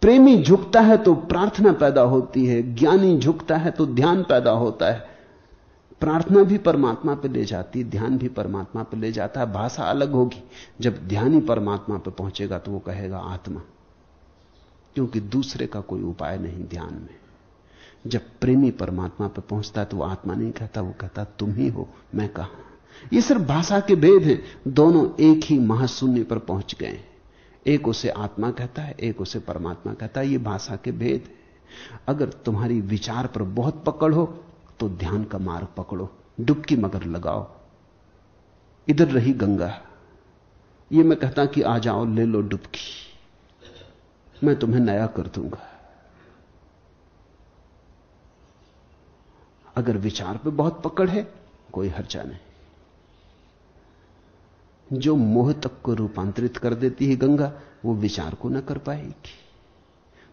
प्रेमी झुकता है तो प्रार्थना पैदा होती है, ज्ञानी झुकता है तो ध्यान पैदा होता है। प्रार्थना भी परमात्मा पर ले जाती, ध्यान भी परमात्मा पर ले जाता है भाषा अलग होगी। जब ध्यान ही परमात्मा पर पहुंचेगा तो वो कहेगा आत्मा। क्योंकि दूसरे का कोई उपाय नहीं ध्यान में। जब प्रेमी परमात्मा पर पहुँचता है तो वो आत्मा नहीं कहता, वो कहता, तुम ही हो, मैं कहा? ये सिर्फ़ भाषा के भेद हैं। दोनों एक ही महाशून्य पर पहुँच गए हैं। एक उसे आत्मा कहता है, एक उसे परमात्मा कहता है। ये भाषा के भेद है। अगर तुम्हारी विचार पर बहुत पकड़ हो तो ध्यान का मार्ग पकड़ो, डुबकी मगर लगाओ। इधर रही गंगा। ये मैं कहता कि आ जाओ, ले लो डुबकी। मैं तुम्हें नया कर दूँगा। अगर विचार पे बहुत पकड़ है, कोई हर्चा नहीं। जो मोह तक को रूपांतरित कर देती है गंगा, वो विचार को ना कर पाएगी।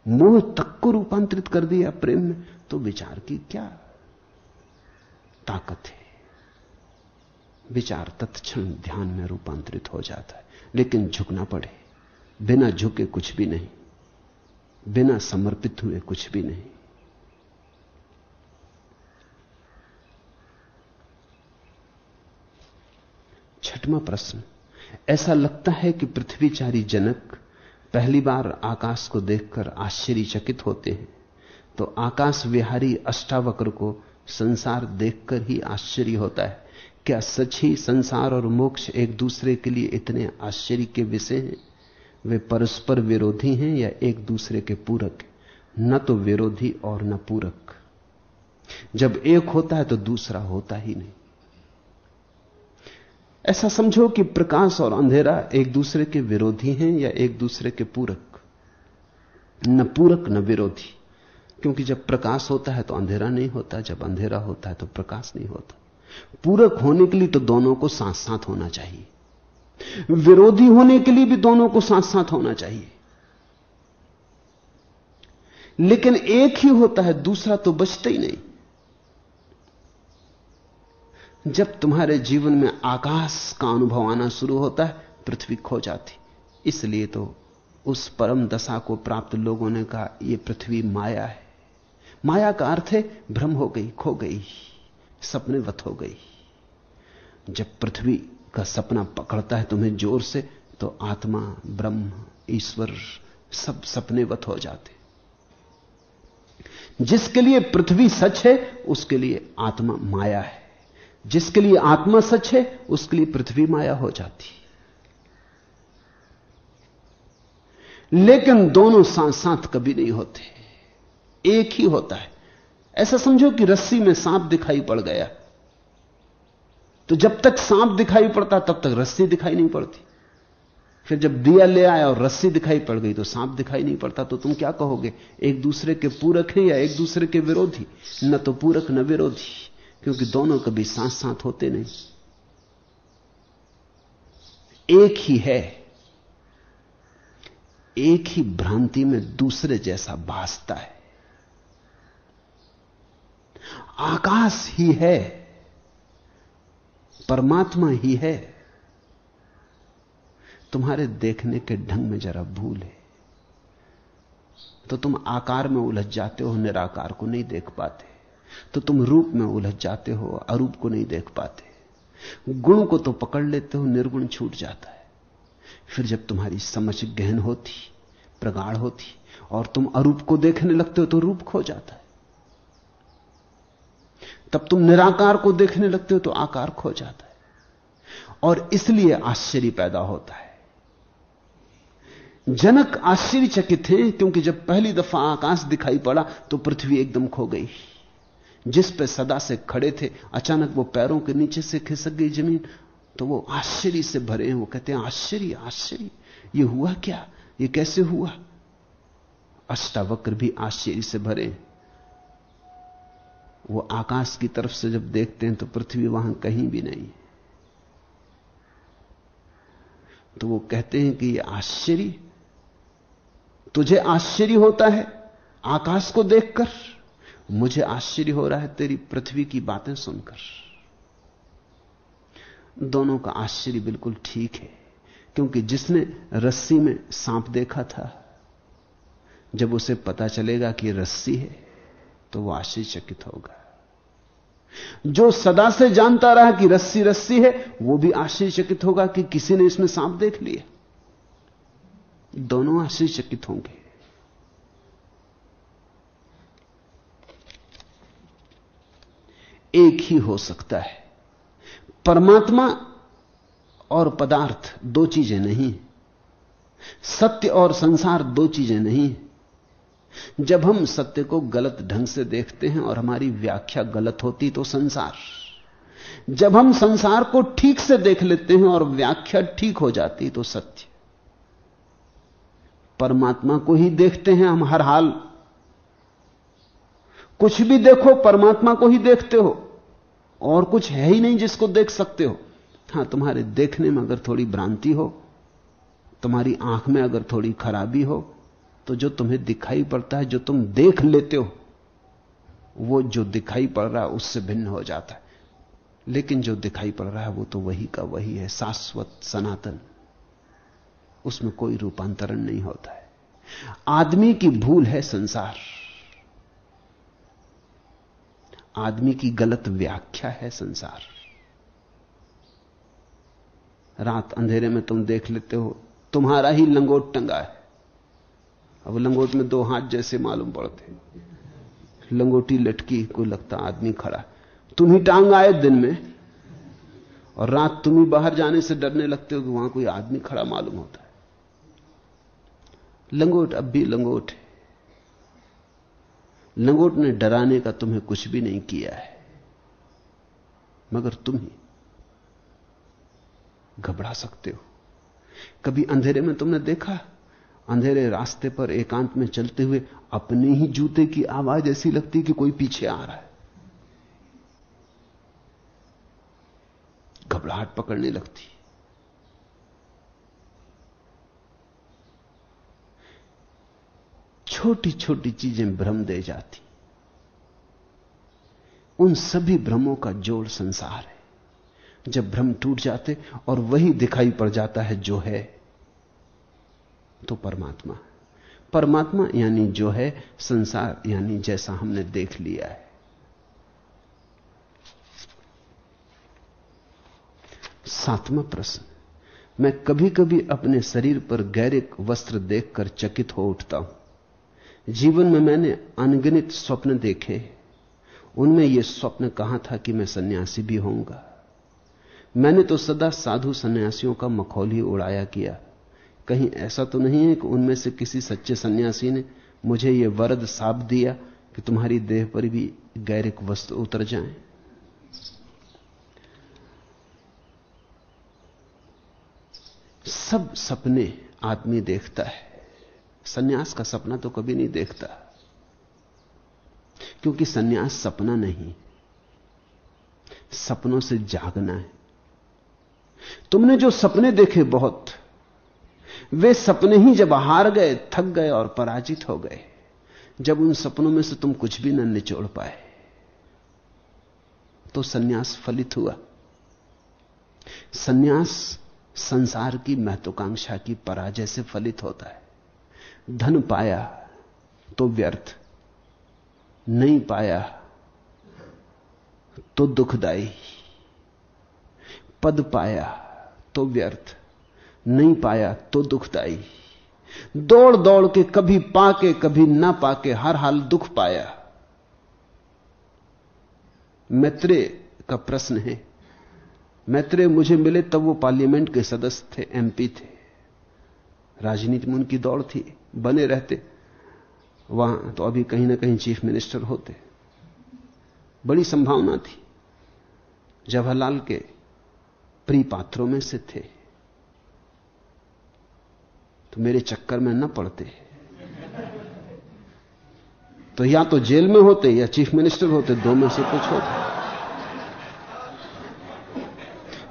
मोह तक को रूपांतरित कर दिया प्रेम में तो विचार की क्या? ताकत है। विचार तत्क्षण ध्यान में रूपांतरित हो जाता है। लेकिन झुकना पड़े। बिना झुके कुछ भी नहीं। बिना समर्पित हुए कुछ भी नहीं। छठवां प्रश्न। ऐसा लगता है कि पृथ्वीचारी जनक पहली बार आकाश को देखकर आश्चर्यचकित होते हैं। तो आकाश विहारी अष्टावक्र को संसार देखकर ही आश्चर्य होता है। क्या सच ही संसार और मोक्ष एक दूसरे के लिए इतने आश्चर्य के विषय हैं? वे परस्पर विरोधी हैं या एक दूसरे के पूरक? न तो विरोधी और न पूरक। जब एक होता है तो दूसरा होता ही नहीं। ऐसा समझो कि प्रकाश और अंधेरा एक दूसरे के विरोधी हैं या एक दूसरे के पूरक। न पूरक, न विरोधी। क्योंकि जब प्रकाश होता है तो अंधेरा नहीं होता, जब अंधेरा होता है तो प्रकाश नहीं होता। पूरक होने के लिए तो दोनों को साथ साथ होना चाहिए। विरोधी होने के लिए भी दोनों को साथ साथ होना चाहिए। लेकिन एक ही होता है, दूसरा तो बचता ही नहीं। जब तुम्हारे जीवन में आकाश का अनुभव आना शुरू होता है, पृथ्वी खो जाती। इसलिए तो उस परम दशा को प्राप्त लोगों ने कहा यह पृथ्वी माया है। माया का अर्थ है भ्रम हो गई, खो गई सपनेवत हो गई। जब पृथ्वी का सपना पकड़ता है तुम्हें ज़ोर से तो आत्मा, ब्रह्म, ईश्वर सब सपनेवत हो जाते। जिसके लिए पृथ्वी सच है, उसके लिए आत्मा माया है। जिसके लिए आत्मा सच है, उसके लिए पृथ्वी माया हो जाती। लेकिन दोनों साथ साथ कभी नहीं होते। एक ही होता है। ऐसा समझो कि रस्सी में सांप दिखाई पड़ गया। तो जब तक सांप दिखाई पड़ता, तब तक रस्सी दिखाई नहीं पड़ती। फिर जब दिया ले आया और रस्सी दिखाई पड़ गई तो सांप दिखाई नहीं पड़ता। तो तुम क्या कहोगे? एक दूसरे के पूरक हैं या एक दूसरे के विरोधी? न तो पूरक, न विरोधी। क्योंकि दोनों कभी साथ साथ होते नहीं। एक ही है। एक ही भ्रांति में दूसरे जैसा भासता है। आकाश ही है, परमात्मा ही है। तुम्हारे देखने के ढंग में जरा भूल है। तो तुम आकार में उलझ जाते हो, निराकार को नहीं देख पाते। तो तुम रूप में उलझ जाते हो, अरूप को नहीं देख पाते। गुण को तो पकड़ लेते हो, निर्गुण छूट जाता है। फिर जब तुम्हारी समझ गहन होती, प्रगाढ़ होती, और तुम अरूप को देखने लगते हो तो रूप खो जाता है। तब तुम निराकार को देखने लगते हो तो आकार खो जाता है। और इसलिए आश्चर्य पैदा होता है। जनक आश्चर्यचकित थे क्योंकि जब पहली दफ़ा आकाश दिखाई पड़ा तो पृथ्वी एकदम खो गई। जिस पे सदा से खड़े थे, अचानक वो पैरों के नीचे से खिसक गई ज़मीन तो वो आश्चर्य से भरे हैं। वो कहते हैं, आश्चर्य आश्चर्य, ये हुआ क्या? ये कैसे हुआ? अष्टावक्र भी आश्चर्य से भरे हैं। वो आकाश की तरफ़ से जब देखते हैं तो पृथ्वी वहाँ कहीं भी नहीं तो वो कहते हैं कि ये आश्चर्य, तुझे आश्चर्य होता है आकाश को देखकर? मुझे आश्चर्य हो रहा है तेरी पृथ्वी की बातें सुनकर। दोनों का आश्चर्य बिल्कुल ठीक है, क्योंकि जिसने रस्सी में सांप देखा था, जब उसे पता चलेगा कि रस्सी है तो वह आश्चर्यचकित होगा। जो सदा से जानता रहा कि रस्सी रस्सी है, वो भी आश्चर्यचकित होगा कि किसी ने इसमें सांप देख लिया। दोनों आश्चर्यचकित होंगे। एक ही हो सकता है। परमात्मा और पदार्थ दो चीज़ें नहीं। सत्य और संसार दो चीज़ें नहीं। जब हम सत्य को गलत ढंग से देखते हैं और हमारी व्याख्या गलत होती तो संसार। जब हम संसार को ठीक से देख लेते हैं और व्याख्या ठीक हो जाती तो सत्य। परमात्मा को ही देखते हैं हम हर हाल। कुछ भी देखो, परमात्मा को ही देखते हो। और कुछ है ही नहीं जिसको देख सकते हो। हाँ, तुम्हारे देखने में अगर थोड़ी भ्रांति हो, तुम्हारी आँख में अगर थोड़ी खराबी हो तो जो तुम्हें दिखाई पड़ता है, जो तुम देख लेते हो, वो जो दिखाई पड़ रहा है, उससे भिन्न हो जाता है। लेकिन जो दिखाई पड़ रहा है, वो तो वही का वही है, शाश्वत सनातन। उसमें कोई रूपांतरण नहीं होता है। आदमी की भूल है संसार। आदमी की गलत व्याख्या है संसार। रात अंधेरे में तुम देख लेते हो, तुम्हारा ही लंगोट टंगा है। अब लंगोट में दो हाथ जैसे मालूम पड़ते लंगोटी लटकी, कोई लगता आदमी खड़ा। तुम ही टांग आए दिन में, और रात तुम ही बाहर जाने से डरने लगते हो कि वहाँ कोई आदमी खड़ा मालूम होता है। लंगोट अब भी लंगोट है। लंगोट ने डराने का तुम्हें कुछ भी नहीं किया है। मगर तुम ही घबरा सकते हो। कभी अंधेरे में तुमने देखा? अंधेरे रास्ते पर एकांत में चलते हुए अपने ही जूते की आवाज़ ऐसी लगती कि कोई पीछे आ रहा है। घबराहट पकड़ने लगती छोटी छोटी चीज़ें भ्रम दे जाती। उन सभी भ्रमों का जोड़ संसार है। जब भ्रम टूट जाते और वही दिखाई पड़ जाता है जो है तो परमात्मा परमात्मा यानी जो है संसार, यानी जैसा हमने देख लिया है। सातवां प्रश्न। मैं कभी कभी अपने शरीर पर गैरिक वस्त्र देखकर चकित हो उठता हूँ। जीवन में मैंने अनगिनित स्वप्न देखे। उनमें यह स्वप्न कहा था कि मैं सन्यासी भी होऊँगा। मैंने तो सदा साधु सन्यासियों का मखौल ही उड़ाया किया। कहीं ऐसा तो नहीं है कि उनमें से किसी सच्चे सन्यासी ने मुझे यह वरद साप दिया कि तुम्हारी देह पर भी गैरिक वस्त्र उतर जाए? सब सपने आदमी देखता है। सन्यास का सपना तो कभी नहीं देखता। क्योंकि सन्यास सपना नहीं, सपनों से जागना है। तुमने जो सपने देखे बहुत वे सपने ही जब हार गए, थक गए और पराजित हो गए। जब उन सपनों में से तुम कुछ भी न निचोड़ पाए तो सन्यास फलित हुआ। सन्यास संसार की महत्वाकांक्षा की पराजय से फलित होता है। धन पाया तो व्यर्थ, नहीं पाया तो दुखदाई पद पाया तो व्यर्थ। नहीं पाया तो दुखदाई दौड़ दौड़ के कभी पाके, कभी ना पाके, हर हाल दुख पाया। मैत्रेय का प्रश्न है। मैत्रेय मुझे मिले तब वो पार्लियामेंट के सदस्य थे, एमपी थे। राजनीति में उनकी दौड़ थी, बने रहते। वहाँ तो अभी कहीं ना कहीं चीफ मिनिस्टर होते। बड़ी संभावना थी। जवाहरलाल के प्री पात्रों में से थे। तो मेरे चक्कर में न पड़ते। तो या तो जेल में होते या चीफ मिनिस्टर होते, दो में से कुछ होते।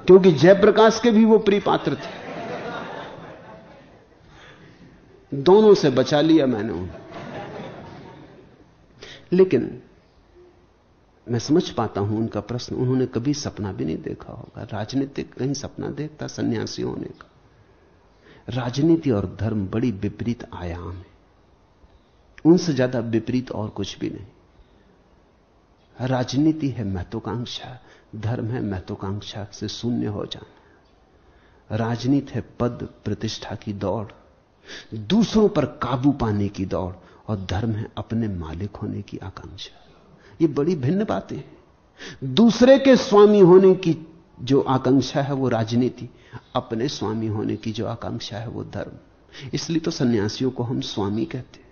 क्योंकि जयप्रकाश के भी वो प्री पात्र थे। दोनों से बचा लिया मैंने उन्हें। लेकिन मैं समझ पाता हूँ उनका प्रश्न। उन्होंने कभी सपना भी नहीं देखा होगा। राजनीतिक कहीं सपना देखता, सन्यासी होने का। राजनीति और धर्म बड़ी विपरीत आयाम है। उनसे ज़्यादा विपरीत और कुछ भी नहीं। राजनीति है महत्वाकांक्षा, धर्म है महत्वाकांक्षा से शून्य हो जाना। राजनीति है पद प्रतिष्ठा की दौड़, दूसरों पर काबू पाने की दौड़, और धर्म है अपने मालिक होने की आकांक्षा। ये बड़ी भिन्न बातें हैं। दूसरे के स्वामी होने की जो आकांक्षा है वो राजनीति, अपने स्वामी होने की जो आकांक्षा है वो धर्म। इसलिए तो सन्यासियों को हम स्वामी कहते हैं।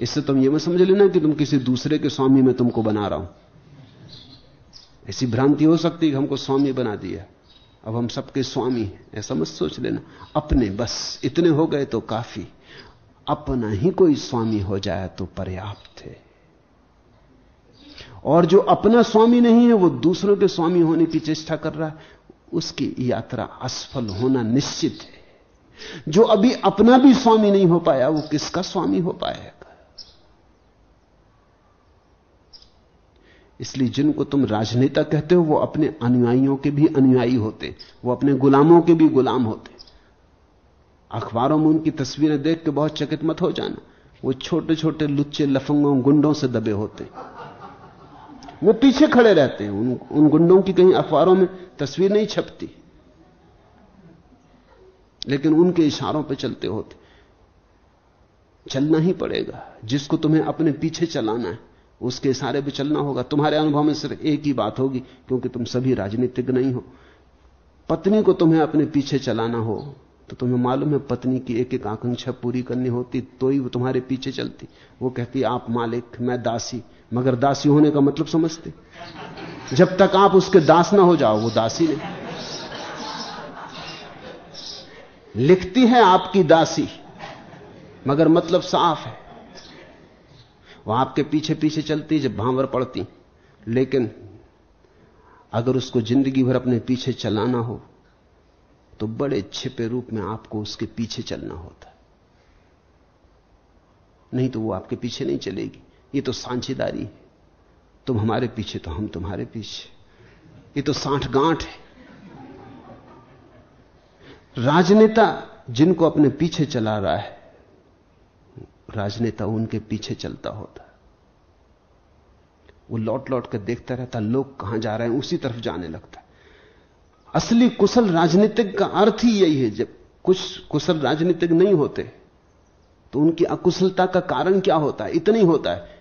इससे तुम ये मत समझ लेना कि तुम किसी दूसरे के स्वामी में तुमको बना रहा हूँ। ऐसी भ्रांति हो सकती है कि हमको स्वामी बना दिया। अब हम सबके स्वामी हैं, ऐसा मत सोच लेना। अपने बस इतने हो गए तो काफ़ी। अपना ही कोई स्वामी हो जाए तो पर्याप्त है। और जो अपना स्वामी नहीं है, वो दूसरों के स्वामी होने की चेष्टा कर रहा है। उसकी यात्रा असफल होना निश्चित है। जो अभी अपना भी स्वामी नहीं हो पाया, वो किसका स्वामी हो पाएगा? इसलिए जिनको तुम राजनेता कहते हो, वो अपने अनुयायियों के भी अनुयायी होते, वो अपने गुलामों के भी गुलाम होते। अखबारों में उनकी तस्वीरें देख के बहुत चकित मत हो जाना। वो छोटे छोटे लुच्चे लफंगों, गुंडों से दबे होते। वो पीछे खड़े रहते हैं। उन, उन गुंडों की कहीं अखबारों में तस्वीर नहीं छपती। लेकिन उनके इशारों पर चलते होते। चलना ही पड़ेगा। जिसको तुम्हें अपने पीछे चलाना है उसके इशारे पे चलना होगा। तुम्हारे अनुभव में सिर्फ़ एक ही बात होगी क्योंकि तुम सभी राजनीतिक नहीं हो। पत्नी को तुम्हें अपने पीछे चलाना हो तो तुम्हें मालूम है पत्नी की एक एक आकांक्षा पूरी करनी होती तो ही वो तुम्हारे पीछे चलती। वो कहती आप मालिक मैं दासी मगर दासी होने का मतलब समझते। जब तक आप उसके दास ना हो जाओ, वो दासी नहीं। लिखती है आपकी दासी, मगर मतलब साफ़ है। वो आपके पीछे पीछे चलती, जब भांवर पड़ती। लेकिन अगर उसको ज़िंदगी भर अपने पीछे चलाना हो तो बड़े छिपे रूप में आपको उसके पीछे चलना होता। नहीं तो वो आपके पीछे नहीं चलेगी। ये तो सांझेदारी तुम हमारे पीछे तो हम तुम्हारे पीछे। ये तो साठ गांठ है। राजनेता जिनको अपने पीछे चला रहा है, राजनेता उनके पीछे चलता होता वो लौट लौट कर देखता रहता, लोग कहाँ जा रहे हैं, उसी तरफ़ जाने लगता है। असली कुशल राजनीतिक का अर्थ ही यही है, जब कुछ कुशल राजनीतिक नहीं होते तो उनकी अकुशलता का कारण क्या होता है? इतना ही होता है।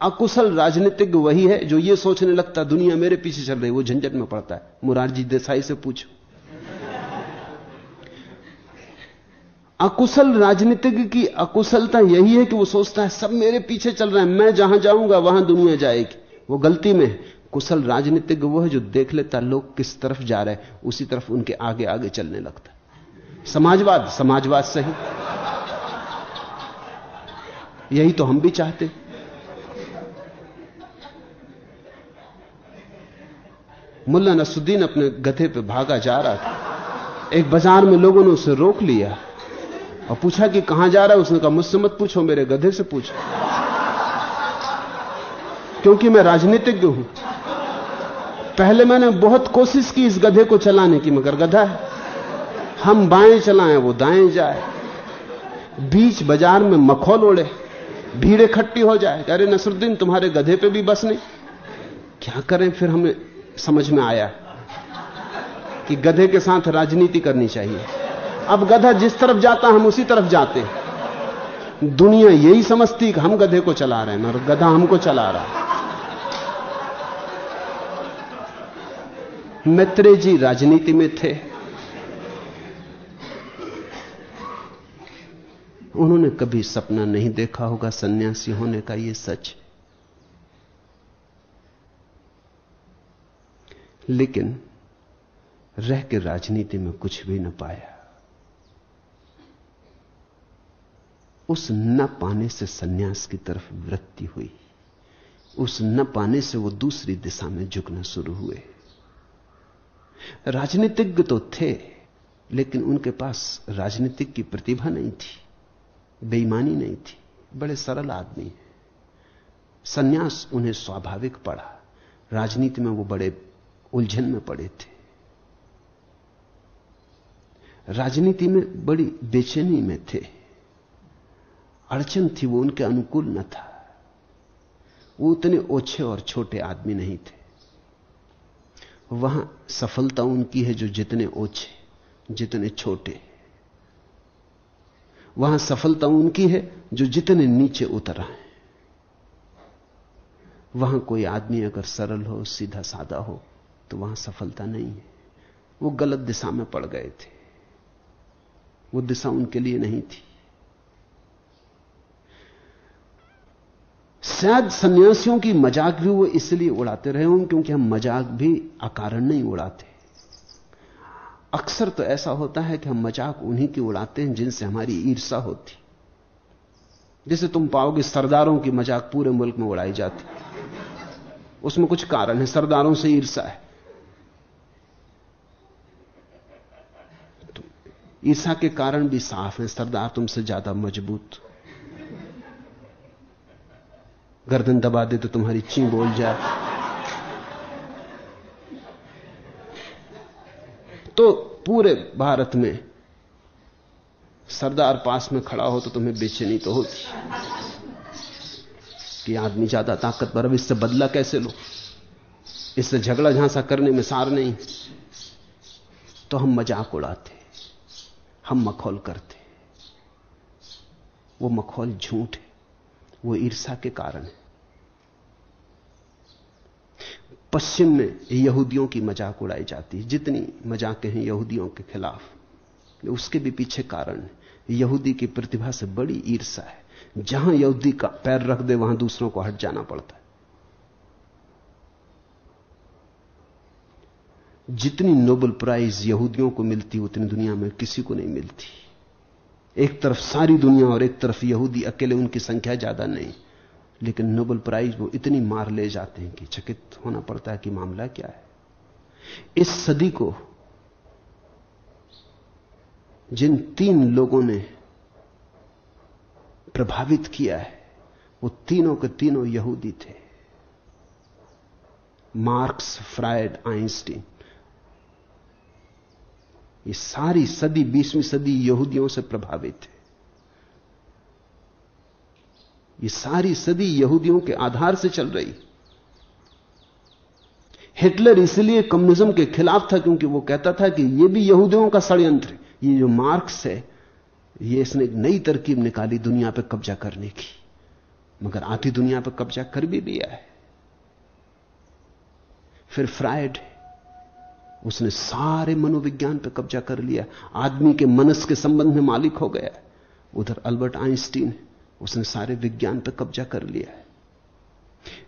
अकुशल राजनीतिक वही है जो ये सोचने लगता, दुनिया मेरे पीछे चल रही वो झंझट में पड़ता है। मुरारजी देसाई से पूछो। अकुशल राजनीतिक की अकुशलता यही है कि वो सोचता है, सब मेरे पीछे चल रहा है, मैं जहाँ जाऊँगा, वहाँ दुनिया जाएगी। वो गलती में है। कुशल राजनीतिक वो है जो देख लेता लोग किस तरफ़ जा रहे हैं, उसी तरफ़ उनके आगे आगे चलने लगता समाजवाद समाजवाद सही। यही तो हम भी चाहते मुल्ला नसुद्दीन अपने गधे पे भागा जा रहा था। एक बाज़ार में लोगों ने उसे रोक लिया और पूछा कि कहाँ जा रहा है? उसने कहा, मुझसे मत पूछो, मेरे गधे से पूछो। क्योंकि मैं राजनीतिज्ञ हूँ। पहले मैंने बहुत कोशिश की इस गधे को चलाने की, मगर गधा है। हम बाएँ चलाएँ, वो दाएँ जाए। बीच बाज़ार में मखौल ओढ़े, भीड़ इकट्ठी हो जाए। अरे नसरुद्दीन, तुम्हारे गधे पे भी बस नहीं। क्या करें? फिर हमें समझ में आया कि गधे के साथ राजनीति करनी चाहिए। अब गधा जिस तरफ़ जाता, हम उसी तरफ़ जाते। दुनिया यही समझती कि हम गधे को चला रहे हैं और गधा हमको चला रहा है। मैत्रेय जी राजनीति में थे। उन्होंने कभी सपना नहीं देखा होगा, सन्यासी होने का यह सच। लेकिन रह के राजनीति में कुछ भी न पाया। उस न पाने से सन्यास की तरफ़ वृत्ति हुई। उस न पाने से वो दूसरी दिशा में झुकना शुरू हुए। राजनीतिज्ञ तो थे, लेकिन उनके पास राजनीतिक की प्रतिभा नहीं थी, बेईमानी नहीं थी, बड़े सरल आदमी सन्यास उन्हें स्वाभाविक पड़ा। राजनीति में वो बड़े उलझन में पड़े थे। राजनीति में बड़ी बेचैनी में थे। अड़चन थी, वो उनके अनुकूल न था। वो उतने ओछे और छोटे आदमी नहीं थे। वहाँ सफलता उनकी है जो जितने ओछे, जितने छोटे। वहाँ सफलता उनकी है जो जितने नीचे उतर आए। वहाँ कोई आदमी अगर सरल हो, सीधा सादा हो तो वहाँ सफलता नहीं है। वो गलत दिशा में पड़ गए थे। वो दिशा उनके लिए नहीं थी। शायद सन्यासियों की मज़ाक भी वो इसलिए उड़ाते रहे हों क्योंकि हम मज़ाक भी अकारण नहीं उड़ाते। अक्सर तो ऐसा होता है कि हम मज़ाक उन्हीं की उड़ाते हैं जिनसे हमारी ईर्षा होती। जैसे तुम पाओगे सरदारों की मज़ाक पूरे मुल्क में उड़ाई जाती। उसमें कुछ कारण है। सरदारों से ईर्षा है। ईर्षा के कारण भी साफ़ है, सरदार तुमसे ज़्यादा मज़बूत। गर्दन दबा दे तो तुम्हारी ची बोल जाए। तो पूरे भारत में सरदार पास में खड़ा हो तो तुम्हें बेचैनी तो होती कि आदमी ज़्यादा ताकतवर अब इससे बदला कैसे लो? इससे झगड़ा झांसा करने में सार नहीं। तो हम मज़ाक उड़ाते हम मखौल करते वो मखौल झूठ है। वो ईर्षा के कारण है। पश्चिम में यहूदियों की मज़ाक उड़ाई जाती है। जितनी मजाकें हैं यहूदियों के खिलाफ, उसके भी पीछे कारण यहूदी की प्रतिभा से बड़ी ईर्षा है। जहाँ यहूदी का पैर रख दे, वहाँ दूसरों को हट जाना पड़ता है। जितनी नोबल प्राइज यहूदियों को मिलती, उतनी दुनिया में किसी को नहीं मिलती। एक तरफ़ सारी दुनिया और एक तरफ़ यहूदी अकेले, उनकी संख्या ज़्यादा नहीं। लेकिन नोबल प्राइज वो इतनी मार ले जाते हैं कि चकित होना पड़ता है कि मामला क्या है। इस सदी को जिन तीन लोगों ने प्रभावित किया है, वो तीनों के तीनों यहूदी थे। Marx, Freud, Einstein. ये सारी सदी, बीसवीं सदी यहूदियों से प्रभावित है। ये सारी सदी यहूदियों के आधार से चल रही। हिटलर इसलिए कम्युनिज्म के खिलाफ था क्योंकि वो कहता था कि ये भी यहूदियों का षड्यंत्र ये जो मार्क्स है, ये इसने एक नई तरकीब निकाली दुनिया पर कब्जा करने की। मगर आधी दुनिया पर कब्जा कर भी लिया है। फिर फ्रायड उसने सारे मनोविज्ञान पर कब्जा कर लिया। आदमी के मनस के संबंध में मालिक हो गया। उधर अल्बर्ट आइंस्टीन उसने सारे विज्ञान पर कब्जा कर लिया है।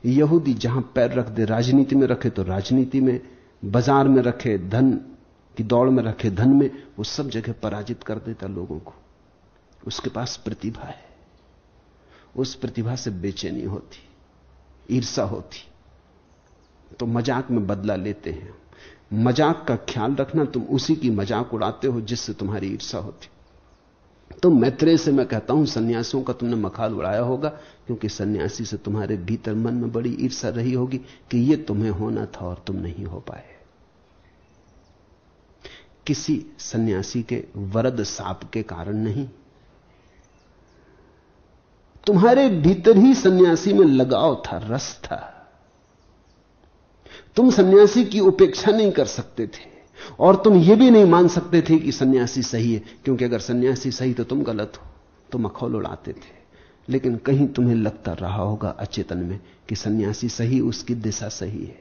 यहूदी जहाँ पैर रख दे, राजनीति में रखे तो राजनीति में, बाज़ार में रखे, धन की दौड़ में रखे, धन में, वो सब जगह पराजित कर देता लोगों को। उसके पास प्रतिभा है। उस प्रतिभा से बेचैनी होती ईर्षा होती। तो मज़ाक में बदला लेते हैं। मज़ाक का ख्याल रखना, तुम उसी की मज़ाक उड़ाते हो जिससे तुम्हारी ईर्षा होती। तो मैत्रेय से मैं कहता हूँ, सन्यासियों का तुमने मखाल उड़ाया होगा, क्योंकि सन्यासी से तुम्हारे भीतर मन में बड़ी ईर्षा रही होगी कि यह तुम्हें होना था और तुम नहीं हो पाए। किसी सन्यासी के वरद साप के कारण नहीं। तुम्हारे भीतर ही सन्यासी में लगाव था, रस था। तुम सन्यासी की उपेक्षा नहीं कर सकते थे। और तुम यह भी नहीं मान सकते थे कि सन्यासी सही है, क्योंकि अगर सन्यासी सही तो तुम गलत हो, तुम अखौल उड़ाते थे। लेकिन कहीं तुम्हें लगता रहा होगा अचेतन में कि सन्यासी सही, उसकी दिशा सही है।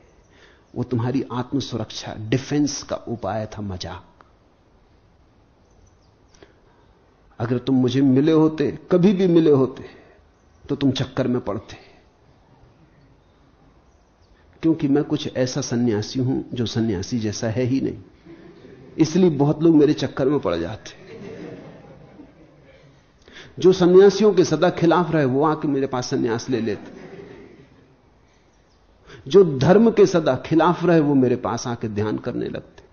वो तुम्हारी आत्म सुरक्षा डिफेंस का उपाय था मज़ाक। अगर तुम मुझे मिले होते, कभी भी मिले होते तो तुम चक्कर में पड़ते। क्योंकि मैं कुछ ऐसा सन्यासी हूँ जो सन्यासी जैसा है ही नहीं। इसलिए बहुत लोग मेरे चक्कर में पड़ जाते। जो सन्यासियों के सदा खिलाफ रहे, वो आके मेरे पास सन्यास ले लेते। जो धर्म के सदा खिलाफ रहे, वो मेरे पास आके ध्यान करने लगते।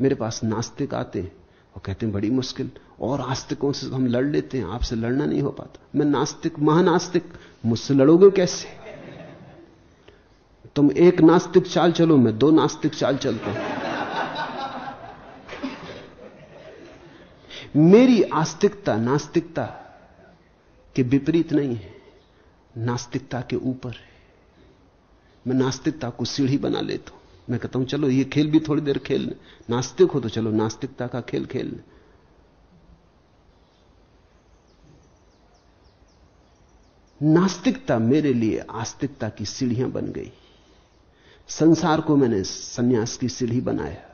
मेरे पास नास्तिक आते हैं, और कहते हैं, बड़ी मुश्किल। और आस्तिकों से हम लड़ लेते हैं, आपसे लड़ना नहीं हो पाता। मैं नास्तिक, महानास्तिक, मुझसे लड़ोगे कैसे? तुम एक नास्तिक चाल चलो, मैं दो नास्तिक चाल चलता हूँ। मेरी आस्तिकता नास्तिकता के विपरीत नहीं है, नास्तिकता के ऊपर है। मैं नास्तिकता को सीढ़ी बना लेता हूँ। मैं कहता हूँ, चलो, ये खेल भी थोड़ी देर खेल नास्तिक हो तो चलो, नास्तिकता का खेल खेल नास्तिकता मेरे लिए आस्तिकता की सीढ़ियाँ बन गई। संसार को मैंने सन्यास की सीढ़ी बनाया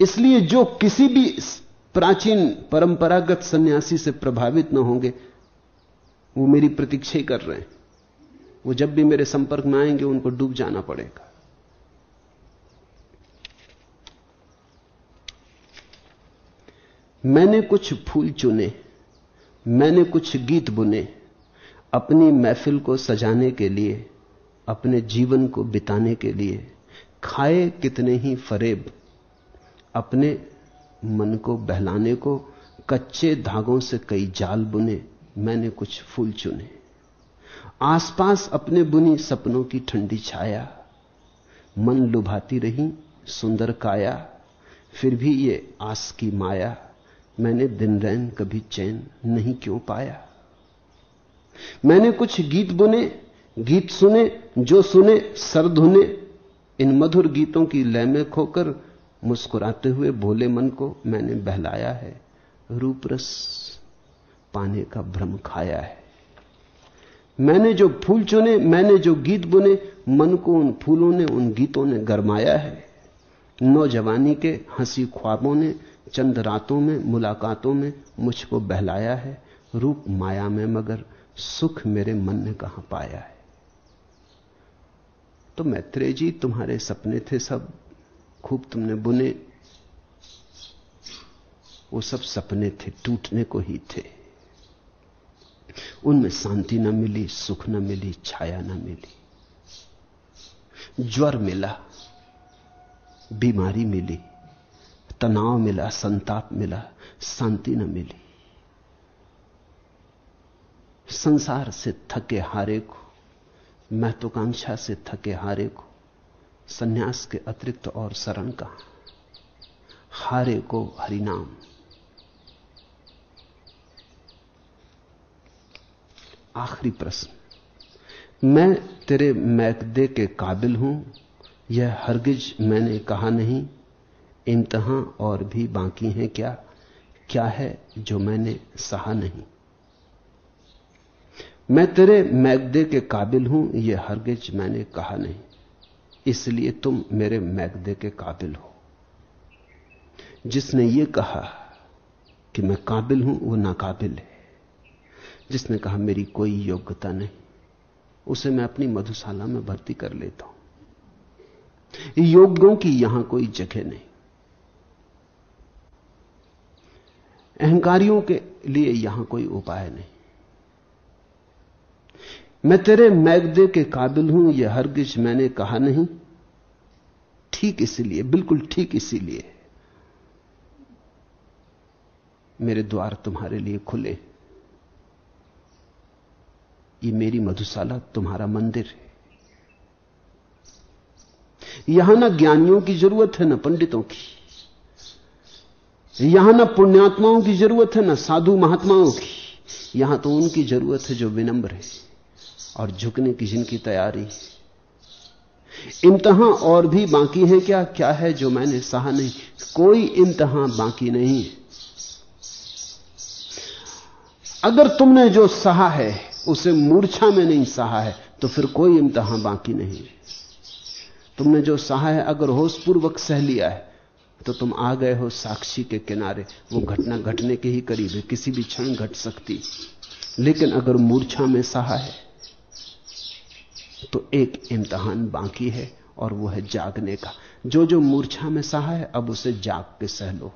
इसलिए जो किसी भी प्राचीन परंपरागत सन्यासी से प्रभावित न होंगे, वो मेरी प्रतीक्षा ही कर रहे हैं। वो जब भी मेरे संपर्क में आएँगे, उनको डूब जाना पड़ेगा। मैंने कुछ फूल चुने, मैंने कुछ गीत बुने, अपनी महफिल को सजाने के लिए अपने जीवन को बिताने के लिए खाए कितने ही फरेब, अपने मन को बहलाने को, कच्चे धागों से कई जाल बुने, मैंने कुछ फूल चुने। आसपास अपने बुनी सपनों की ठंडी छाया, मन लुभाती रही, सुंदर काया, फिर भी ये आस की माया, मैंने दिन रैन कभी चैन नहीं क्यों पाया। मैंने कुछ गीत बुने गीत सुने, जो सुने, सर धुने, इन मधुर गीतों की लय में खोकर मुस्कुराते हुए भोले मन को मैंने बहलाया है। रूपरस पाने का भ्रम खाया है। मैंने जो फूल चुने, मैंने जो गीत बुने, मन को उन फूलों ने, उन गीतों ने गरमाया है। नौजवानी के हँसी ख्वाबों ने, चंद रातों में, मुलाकातों में मुझको बहलाया है। रूप माया में, मगर सुख मेरे मन ने कहाँ पाया है? तो मैत्रेय जी, तुम्हारे सपने थे सब। खूब तुमने बुने। वो सब सपने थे, टूटने को ही थे। उनमें शांति न मिली, सुख न मिली, छाया न मिली। ज्वर मिला, बीमारी मिली, तनाव मिला, संताप मिला, शांति न मिली। संसार से थके हारे को महत्वाकांक्षा से थके हारे को, सन्यास के अतिरिक्त और शरण का, हारे को हरिनाम। आखिरी प्रश्न, मैं तेरे मैकदे के काबिल हूँ, यह हरगिज मैंने कहा नहीं इम्तहा और भी बाकी हैं क्या? क्या है जो मैंने सहा नहीं? मैं तेरे मैगदे के काबिल हूँ यह हरगिज मैंने कहा नहीं। इसलिए तुम मेरे मैगदे के काबिल हो। जिसने यह कहा कि मैं काबिल हूँ, वो नाकाबिल है। जिसने कहा मेरी कोई योग्यता नहीं, उसे मैं अपनी मधुशाला में भर्ती कर लेता हूँ। योग्यों की यहाँ कोई जगह नहीं। अहंकारियों के लिए यहाँ कोई उपाय नहीं। मैं तेरे मैगदे के काबिल हूँ यह हरगिज मैंने कहा नहीं। ठीक इसीलिए, बिल्कुल ठीक इसीलिए। मेरे द्वार तुम्हारे लिए खुले। ये मेरी मधुशाला, तुम्हारा मंदिर है। यहाँ ना ज्ञानियों की ज़रूरत है, ना पंडितों की। यहाँ ना पुण्यात्माओं की ज़रूरत है, ना साधु महात्माओं की। यहाँ तो उनकी ज़रूरत है जो विनम्र है। और झुकने की जिनकी तैयारी। इम्तहां और भी बाकी है क्या? क्या है जो मैंने सहा नहीं? कोई इम्तहां बाकी नहीं। अगर तुमने जो सहा है, उसे मूर्छा में नहीं सहा है तो फिर कोई इम्तहां बाकी नहीं। तुमने जो सहा है, अगर होशपूर्वक सह लिया है तो तुम आ गए हो साक्षी के किनारे। वो घटना घटने के ही करीब है, किसी भी क्षण घट सकती। लेकिन अगर मूर्छा में सहा है तो एक इम्तहान बाकी है और वो है जागने का। जो जो मूर्छा में सहा है, अब उसे जाग के सह लो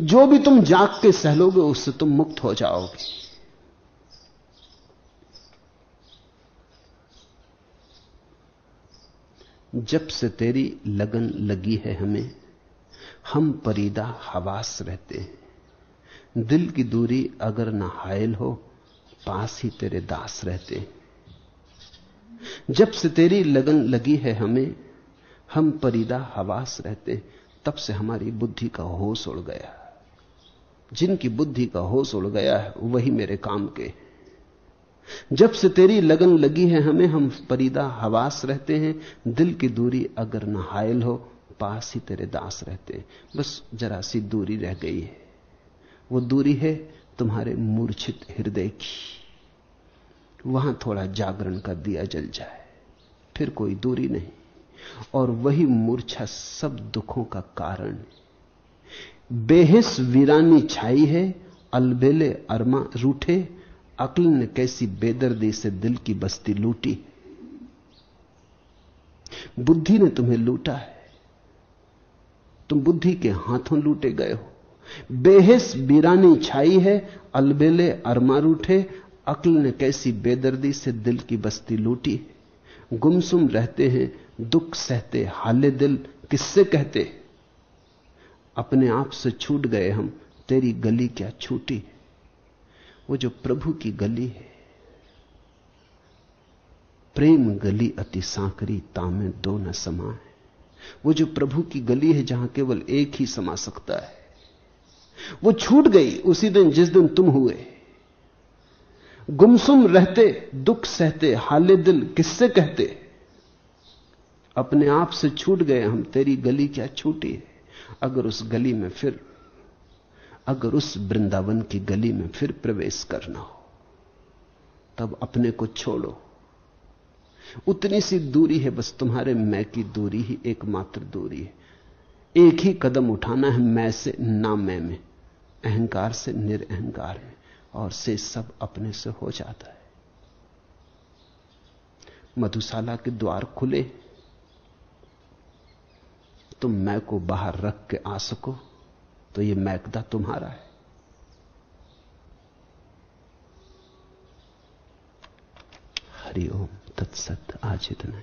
जो भी तुम जाग के सहलोगे, उससे तुम मुक्त हो जाओगे। जब से तेरी लगन लगी है हमें, हम परीदा हवास रहते हैं। दिल की दूरी अगर ना हायल हो, पास ही तेरे दास रहते हैं। जब से तेरी लगन लगी है हमें, हम परीदा हवास रहते तब से हमारी बुद्धि का होश उड़ गया। जिनकी बुद्धि का होश उड़ गया है, वही मेरे काम के जब से तेरी लगन लगी है हमें, हम परीदा हवास रहते हैं। दिल की दूरी अगर न हायल हो, पास ही तेरे दास रहते हैं। बस जरा सी दूरी रह गई है। वो दूरी है तुम्हारे मूर्छित हृदय की। वहाँ थोड़ा जागरण का दिया जल जाए, फिर कोई दूरी नहीं। और वही मूर्छा सब दुखों का कारण बेहिस वीरानी छाई है, अलबेले अरमा रूठे, अक्ल ने कैसी बेदर्दी से दिल की बस्ती लूटी बुद्धि ने तुम्हें लूटा है, तुम बुद्धि के हाथों लूटे गए हो। बेहिस बीरानी छाई है, अलबेले अरमा उठे अक्ल ने कैसी बेदर्दी से दिल की बस्ती लूटी गुमसुम रहते हैं, दुख सहते हाले दिल किससे कहते अपने आप से छूट गए हम, तेरी गली क्या छूटी? वो जो प्रभु की गली है। प्रेम गली अति सांकरी, तामे दो न समा है। वो जो प्रभु की गली है, जहाँ केवल एक ही समा सकता है। वो छूट गई, उसी दिन जिस दिन तुम हुए। गुमसुम रहते, दुख सहते, हाले दिल किससे कहते? अपने आप से छूट गए हम, तेरी गली क्या छूटी है? अगर उस गली में फिर, अगर उस वृंदावन की गली में फिर प्रवेश करना हो, तब अपने को छोड़ो। उतनी सी दूरी है, बस तुम्हारे मैं की दूरी ही एकमात्र दूरी है। एक ही कदम उठाना है, मैं से ना मैं में, अहंकार से निरअहकार में। और से सब अपने से हो जाता है। मधुशाला के द्वार खुले, तुम मैं को बाहर रख के आ सको तो ये मैकदा तुम्हारा है। हरिओम तत्सत आज इतना